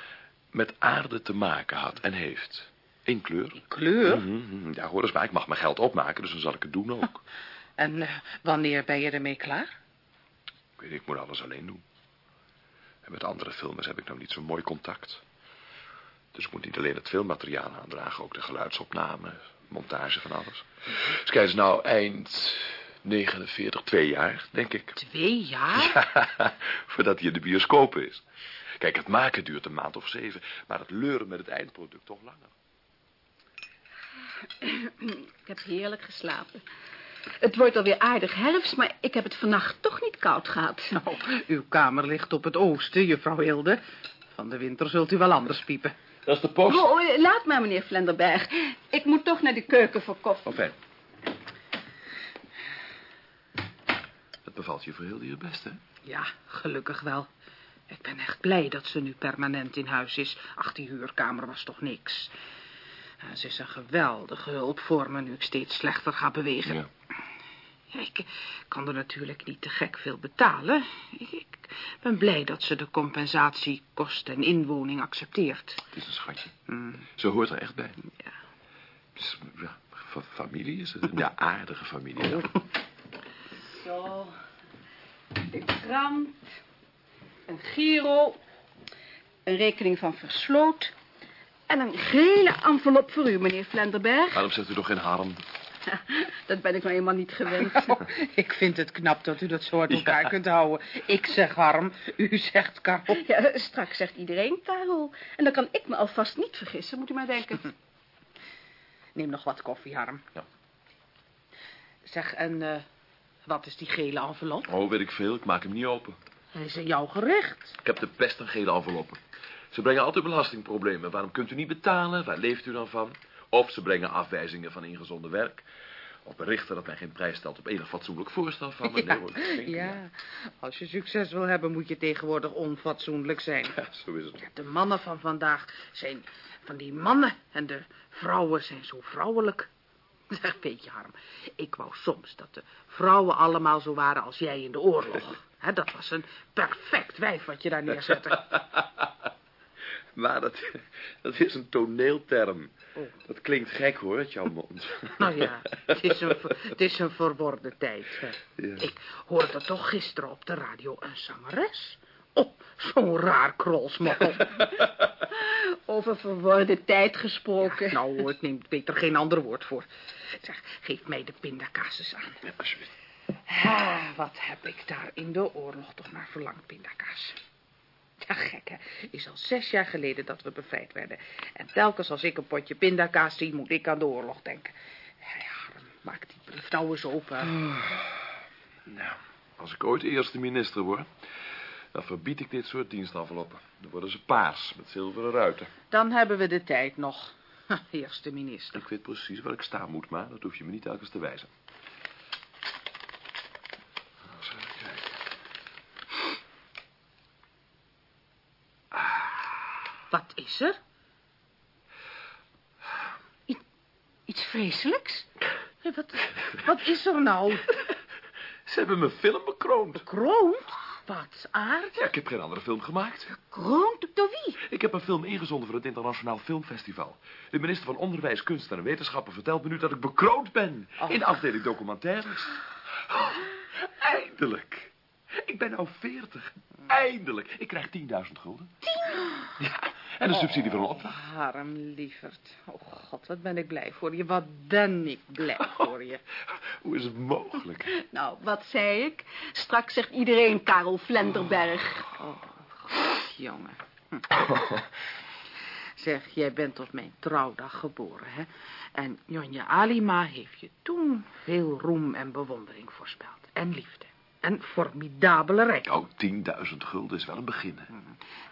met aarde te maken had en heeft. In kleur. kleur? Mhm, ja, hoor eens maar, ik mag mijn geld opmaken, dus dan zal ik het doen ook. En eh, wanneer ben je ermee klaar? Ik weet niet, ik moet alles alleen doen. En met andere filmers heb ik nou niet zo'n mooi contact. Dus ik moet niet alleen het filmmateriaal aandragen, ook de geluidsopname, montage van alles. Dus kijk eens nou, eind 49, twee jaar, denk ik. Twee jaar? Ja, voordat hij in de bioscopen is. Kijk, het maken duurt een maand of zeven, maar het leuren met het eindproduct toch langer. Ik heb heerlijk geslapen. Het wordt alweer aardig herfst, maar ik heb het vannacht toch niet koud gehad. Nou, uw kamer ligt op het oosten, juffrouw Hilde. Van de winter zult u wel anders piepen. Dat is de post. Oh, eh, laat maar, meneer Vlenderberg. Ik moet toch naar de keuken voor koffie. Oh, fijn. Het bevalt je voor heel je best, hè? Ja, gelukkig wel. Ik ben echt blij dat ze nu permanent in huis is. Ach, die huurkamer was toch niks. Ja, ze is een geweldige hulp voor me nu ik steeds slechter ga bewegen. Ja. Ja, ik kan er natuurlijk niet te gek veel betalen. Ik, ik ben blij dat ze de compensatie kost en inwoning accepteert. Het is een schatje. Hmm. Ze hoort er echt bij. Ja. Dus, ja, fa- familie is het. Ja, aardige familie. Zo. De krant. Een giro. Een rekening van versloot. En een gele envelop voor u, meneer Vlenderberg. Waarom zet u toch geen harm? Dat ben ik nou eenmaal niet gewend. Ik vind het knap dat u dat zo uit elkaar kunt houden. Ik zeg Harm, u zegt Karel. Ja, straks zegt iedereen Karel. En dan kan ik me alvast niet vergissen, moet u maar denken. Neem nog wat koffie, Harm. Ja. Zeg, en eh, wat is die gele envelop? Oh, weet ik veel. Ik maak hem niet open. Hij is in jou gericht. Ik heb de pest aan gele enveloppen. Ze brengen altijd belastingproblemen. Waarom kunt u niet betalen? Waar leeft u dan van? Of ze brengen afwijzingen van ingezonde werk. Of berichten dat men geen prijs stelt op enig fatsoenlijk voorstel van me. Ja, Nee, hoor, ja, als je succes wil hebben, moet je tegenwoordig onfatsoenlijk zijn. Ja, zo is het. De mannen van vandaag zijn van die mannen en de vrouwen zijn zo vrouwelijk. Zeg, weet je, Harm, ik wou soms dat de vrouwen allemaal zo waren als jij in de oorlog. Hè, dat was een perfect wijf wat je daar neerzette. Maar dat, dat is een toneelterm. Oh. Dat klinkt gek hoor, uit jouw mond. Nou ja, het is een, het is een verworde tijd. Ja. Ik hoorde toch gisteren op de radio een zangeres. Oh, zo'n raar krolsmokkel. Over verworde tijd gesproken. nou ik neem beter geen ander woord voor. Zeg, geef mij de pindakaas eens aan. Ja, alsjeblieft. Ah, wat heb ik daar in de oorlog toch naar verlangd, pindakaas. Ja, gek hè. Is al zes jaar geleden dat we bevrijd werden. En telkens als ik een potje pindakaas zie, moet ik aan de oorlog denken. Ja, maak die brief nou eens open. Nou, als ik ooit eerste minister word, dan verbied ik dit soort dienstenveloppen. Dan worden ze paars, met zilveren ruiten. Dan hebben we de tijd nog. Ha, Eerste minister. Ik weet precies waar ik staan moet, maar dat hoef je me niet telkens te wijzen. Eens even kijken. Wat is er? Iets vreselijks? Hé, wat, wat is er nou? Ze hebben mijn film bekroond. Kroon? Wat aardig. Ja, ik heb geen andere film gemaakt. Kroon? Door wie? Ik heb een film ingezonden voor het Internationaal Filmfestival. De minister van Onderwijs, Kunst en Wetenschappen vertelt me nu dat ik bekroond ben. In de afdeling documentaires. Oh, eindelijk. Ik ben nou veertig. Eindelijk. Ik krijg 10.000 gulden. Ja, en een subsidie voor een opdracht. Harm, lieverd. Oh god, wat ben ik blij voor je. Wat ben ik blij voor je. Hoe is het mogelijk? Nou, wat zei ik? Straks zegt iedereen Karel Vlenderberg. Oh, god, jongen. Hm. Zeg, jij bent op mijn trouwdag geboren, hè? En Jonja Alima heeft je toen veel roem en bewondering voorspeld. En liefde. En formidabele rijkdom. Oh, 10.000 gulden is wel een begin. hè?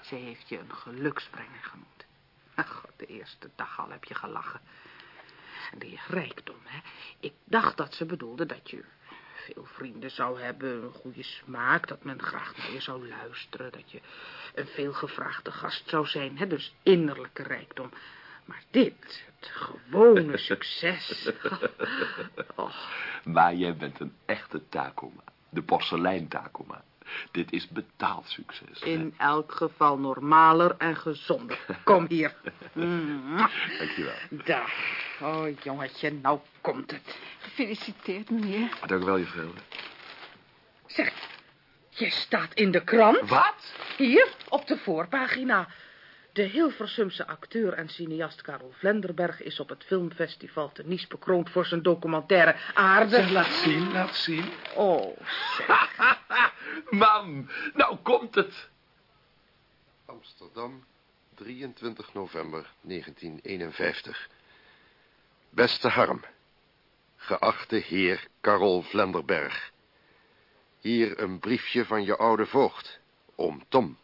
Ze heeft je een geluksbrenger genoemd. Ach, de eerste dag al heb je gelachen. En die rijkdom, hè. Ik dacht dat ze bedoelde dat je veel vrienden zou hebben, een goede smaak, dat men graag naar je zou luisteren, dat je een veelgevraagde gast zou zijn, hè, dus innerlijke rijkdom. Maar dit, het gewone succes. Oh, Maar jij bent een echte Takoma. De porselein Takoma. Dit is betaald succes. in elk geval normaler en gezonder. Kom hier. Dankjewel. Daar. Oh, jongetje, nou komt het. Gefeliciteerd, meneer. Dank u wel, juffrouw. Zeg, je staat in de krant. Wat? Hier, op de voorpagina. De Hilversumse acteur en cineast Karel Vlenderberg is op het filmfestival te Nice bekroond voor zijn documentaire Aarde. Laat zien, laat zien. Oh, Mam, nou komt het. Amsterdam, 23 november 1951. Beste Harm, geachte heer Karel Vlenderberg. Hier een briefje van je oude voogd, oom Tom.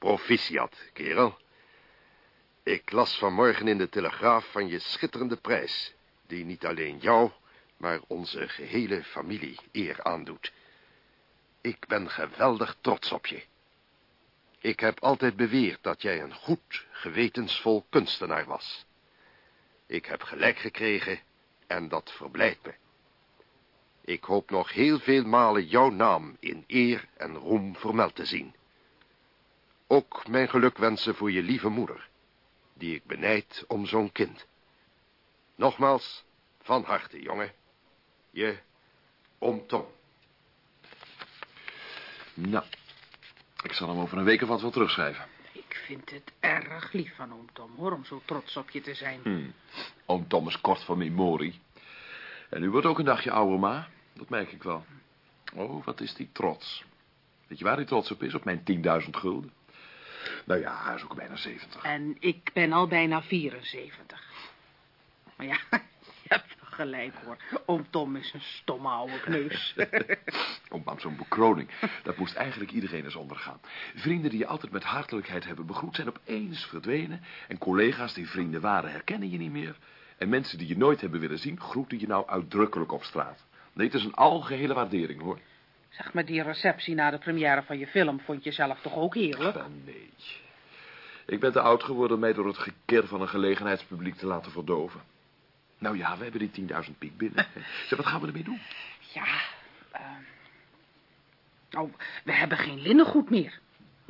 Proficiat, kerel. Ik las vanmorgen in de Telegraaf van je schitterende prijs, die niet alleen jou, maar onze gehele familie eer aandoet. Ik ben geweldig trots op je. Ik heb altijd beweerd dat jij een goed, gewetensvol kunstenaar was. Ik heb gelijk gekregen en dat verblijdt me. Ik hoop nog heel veel malen jouw naam in eer en roem vermeld te zien. Ook mijn gelukwensen voor je lieve moeder, die ik benijd om zo'n kind. Nogmaals, van harte, jongen. Je, oom Tom. Nou, ik zal hem over een week of wat wel terugschrijven. ik vind het erg lief van oom Tom, hoor, om zo trots op je te zijn. Hm. Oom Tom is kort van memorie. En u wordt ook een dagje ouder, ma. Dat merk ik wel. Oh, wat is die trots. Weet je waar hij trots op is? Op mijn 10.000 gulden. Nou ja, hij is ook bijna 70. En ik ben al bijna 74. Maar ja, je hebt gelijk hoor. Oom Tom is een stomme oude kneus. Om aan zo'n bekroning, dat moest eigenlijk iedereen eens ondergaan. Vrienden die je altijd met hartelijkheid hebben begroet zijn opeens verdwenen. En collega's die vrienden waren herkennen je niet meer. En mensen die je nooit hebben willen zien, groeten je nou uitdrukkelijk op straat. Nee, het is een algehele waardering, hoor. Zeg maar, die receptie na de première van je film vond je zelf toch ook heerlijk? Ah, nee. Ik ben te oud geworden om mij door het gekir van een gelegenheidspubliek te laten verdoven. Nou ja, we hebben die 10.000 piek binnen. Zeg, wat gaan we ermee doen? Ja, uh... oh, we hebben geen linnengoed meer.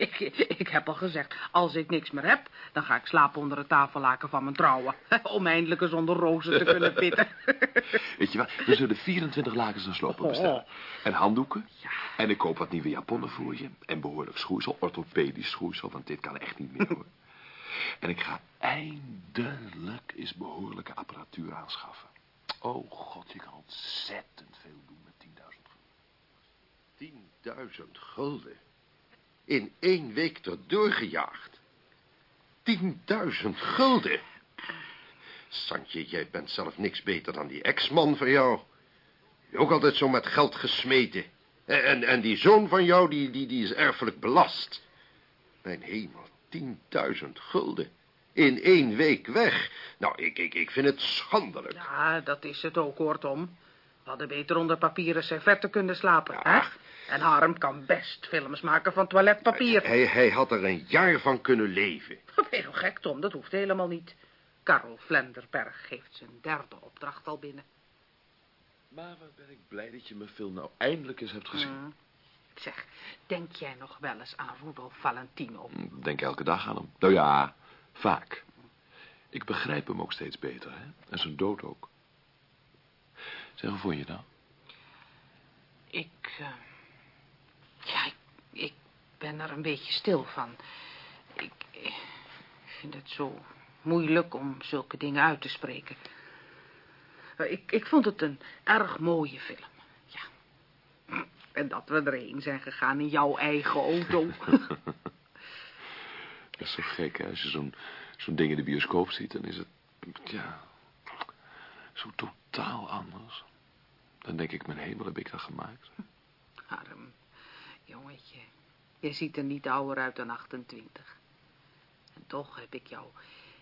Ik, ik heb al gezegd, als ik niks meer heb, dan ga ik slapen onder het tafellaken van mijn trouwen. Om eindelijk eens onder rozen te kunnen pitten. Weet je wat, we zullen 24 lakens en slopen bestellen. En handdoeken. Ja. En ik koop wat nieuwe japonnen voor je. En behoorlijk schoeisel, orthopedisch schoeisel, want dit kan echt niet meer hoor. en ik ga eindelijk eens behoorlijke apparatuur aanschaffen. Oh god, je kan ontzettend veel doen met 10.000 gulden. 10.000 gulden? In één week erdoor gejaagd. Tienduizend gulden. Santje, jij bent zelf niks beter dan die ex-man van jou. Ook altijd zo met geld gesmeten. En, en, en die zoon van jou, die, die, die is erfelijk belast. Mijn hemel, tienduizend gulden. In één week weg. Nou, ik, ik, ik vind het schandelijk. Ja, dat is het ook, hoor, Tom. We hadden beter onder papieren servetten kunnen slapen, ja. hè? En Harm kan best films maken van toiletpapier. Hij, hij had er een jaar van kunnen leven. Wat ben je nou gek, Tom? Dat hoeft helemaal niet. Karel Vlenderberg geeft zijn derde opdracht al binnen. Maar wat ben ik blij dat je me film nou eindelijk eens hebt gezien. Mm. Zeg, denk jij nog wel eens aan Rudolf Valentino? Mm, denk elke dag aan hem. Nou ja, vaak. Ik begrijp hem ook steeds beter, hè? En zijn dood ook. Zeg, hoe vond je dat? Ik... Uh... Ja, ik, ik ben er een beetje stil van. Ik, ik vind het zo moeilijk om zulke dingen uit te spreken. Ik, ik vond het een erg mooie film. Ja. En dat we erheen zijn gegaan in jouw eigen auto. dat is zo gek, hè? Als je zo'n zo'n ding in de bioscoop ziet, dan is het... Ja... Zo totaal anders. Dan denk ik, mijn hemel, heb ik dat gemaakt. Arm. Jongetje, je ziet er niet ouder uit dan 28. En toch heb ik jou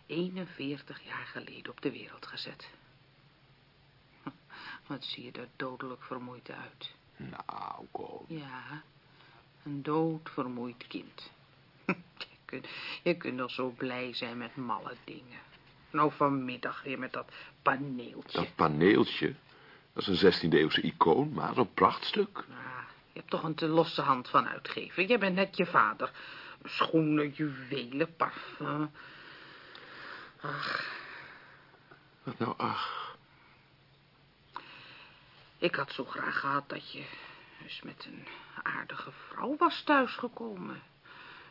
41 jaar geleden op de wereld gezet. Wat zie je er dodelijk vermoeid uit. Nou, kom. Ja, een doodvermoeid kind. Je kunt, je kunt nog zo blij zijn met malle dingen. Nou, vanmiddag weer met dat paneeltje. Dat paneeltje? Dat is een 16e eeuwse icoon, maar een prachtstuk. Ja, je hebt toch een te losse hand van uitgeven. Jij bent net je vader. Schoenen, juwelen, parfum. Ach. Wat nou, ach? Ik had zo graag gehad dat je eens met een aardige vrouw was thuisgekomen.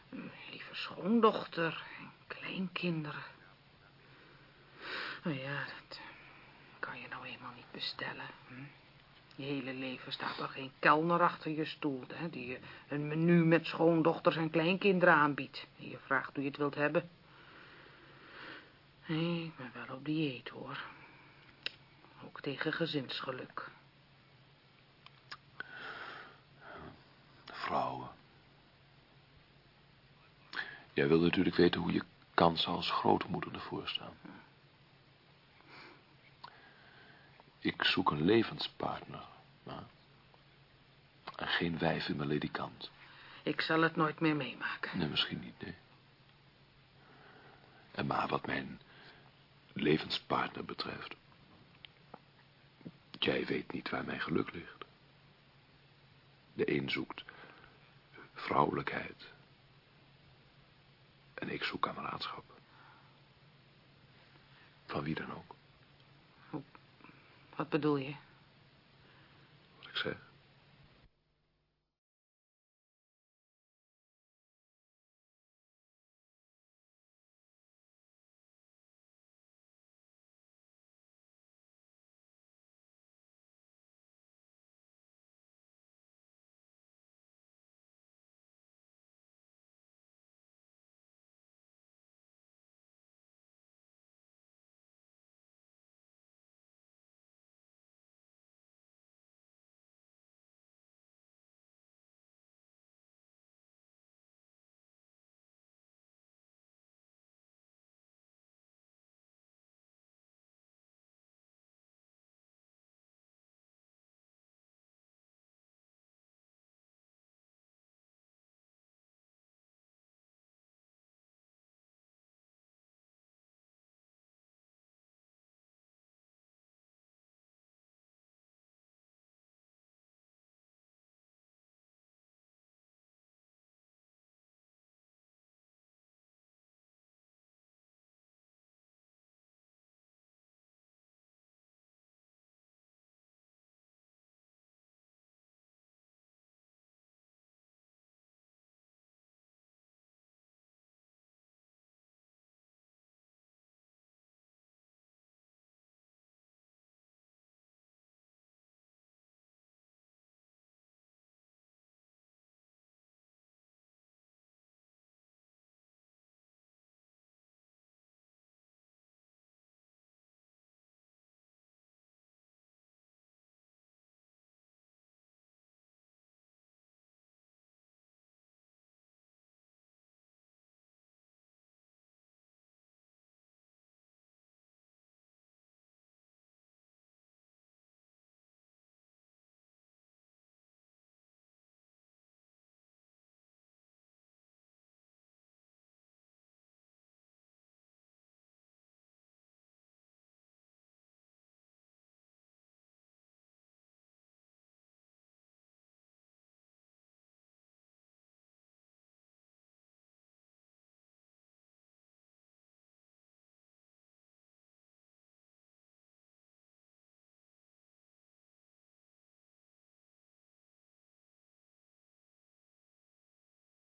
Een lieve schoondochter en kleinkinderen. Nou ja, dat kan je nou eenmaal niet bestellen. Hm? Je hele leven staat er geen kelner achter je stoel, hè, die je een menu met schoondochters en kleinkinderen aanbiedt. En je vraagt hoe je het wilt hebben. Nee, ik ben wel op dieet, hoor. Ook tegen gezinsgeluk. Vrouwen. Jij wil natuurlijk weten hoe je kansen als grootmoeder ervoor staan. Ik zoek een levenspartner. Maar... En geen wijf in mijn ledikant. Ik zal het nooit meer meemaken. Nee, misschien niet, nee. En maar wat mijn levenspartner betreft... Jij weet niet waar mijn geluk ligt. De een zoekt vrouwelijkheid. En ik zoek kameraadschap. Van wie dan ook. Wat bedoel je?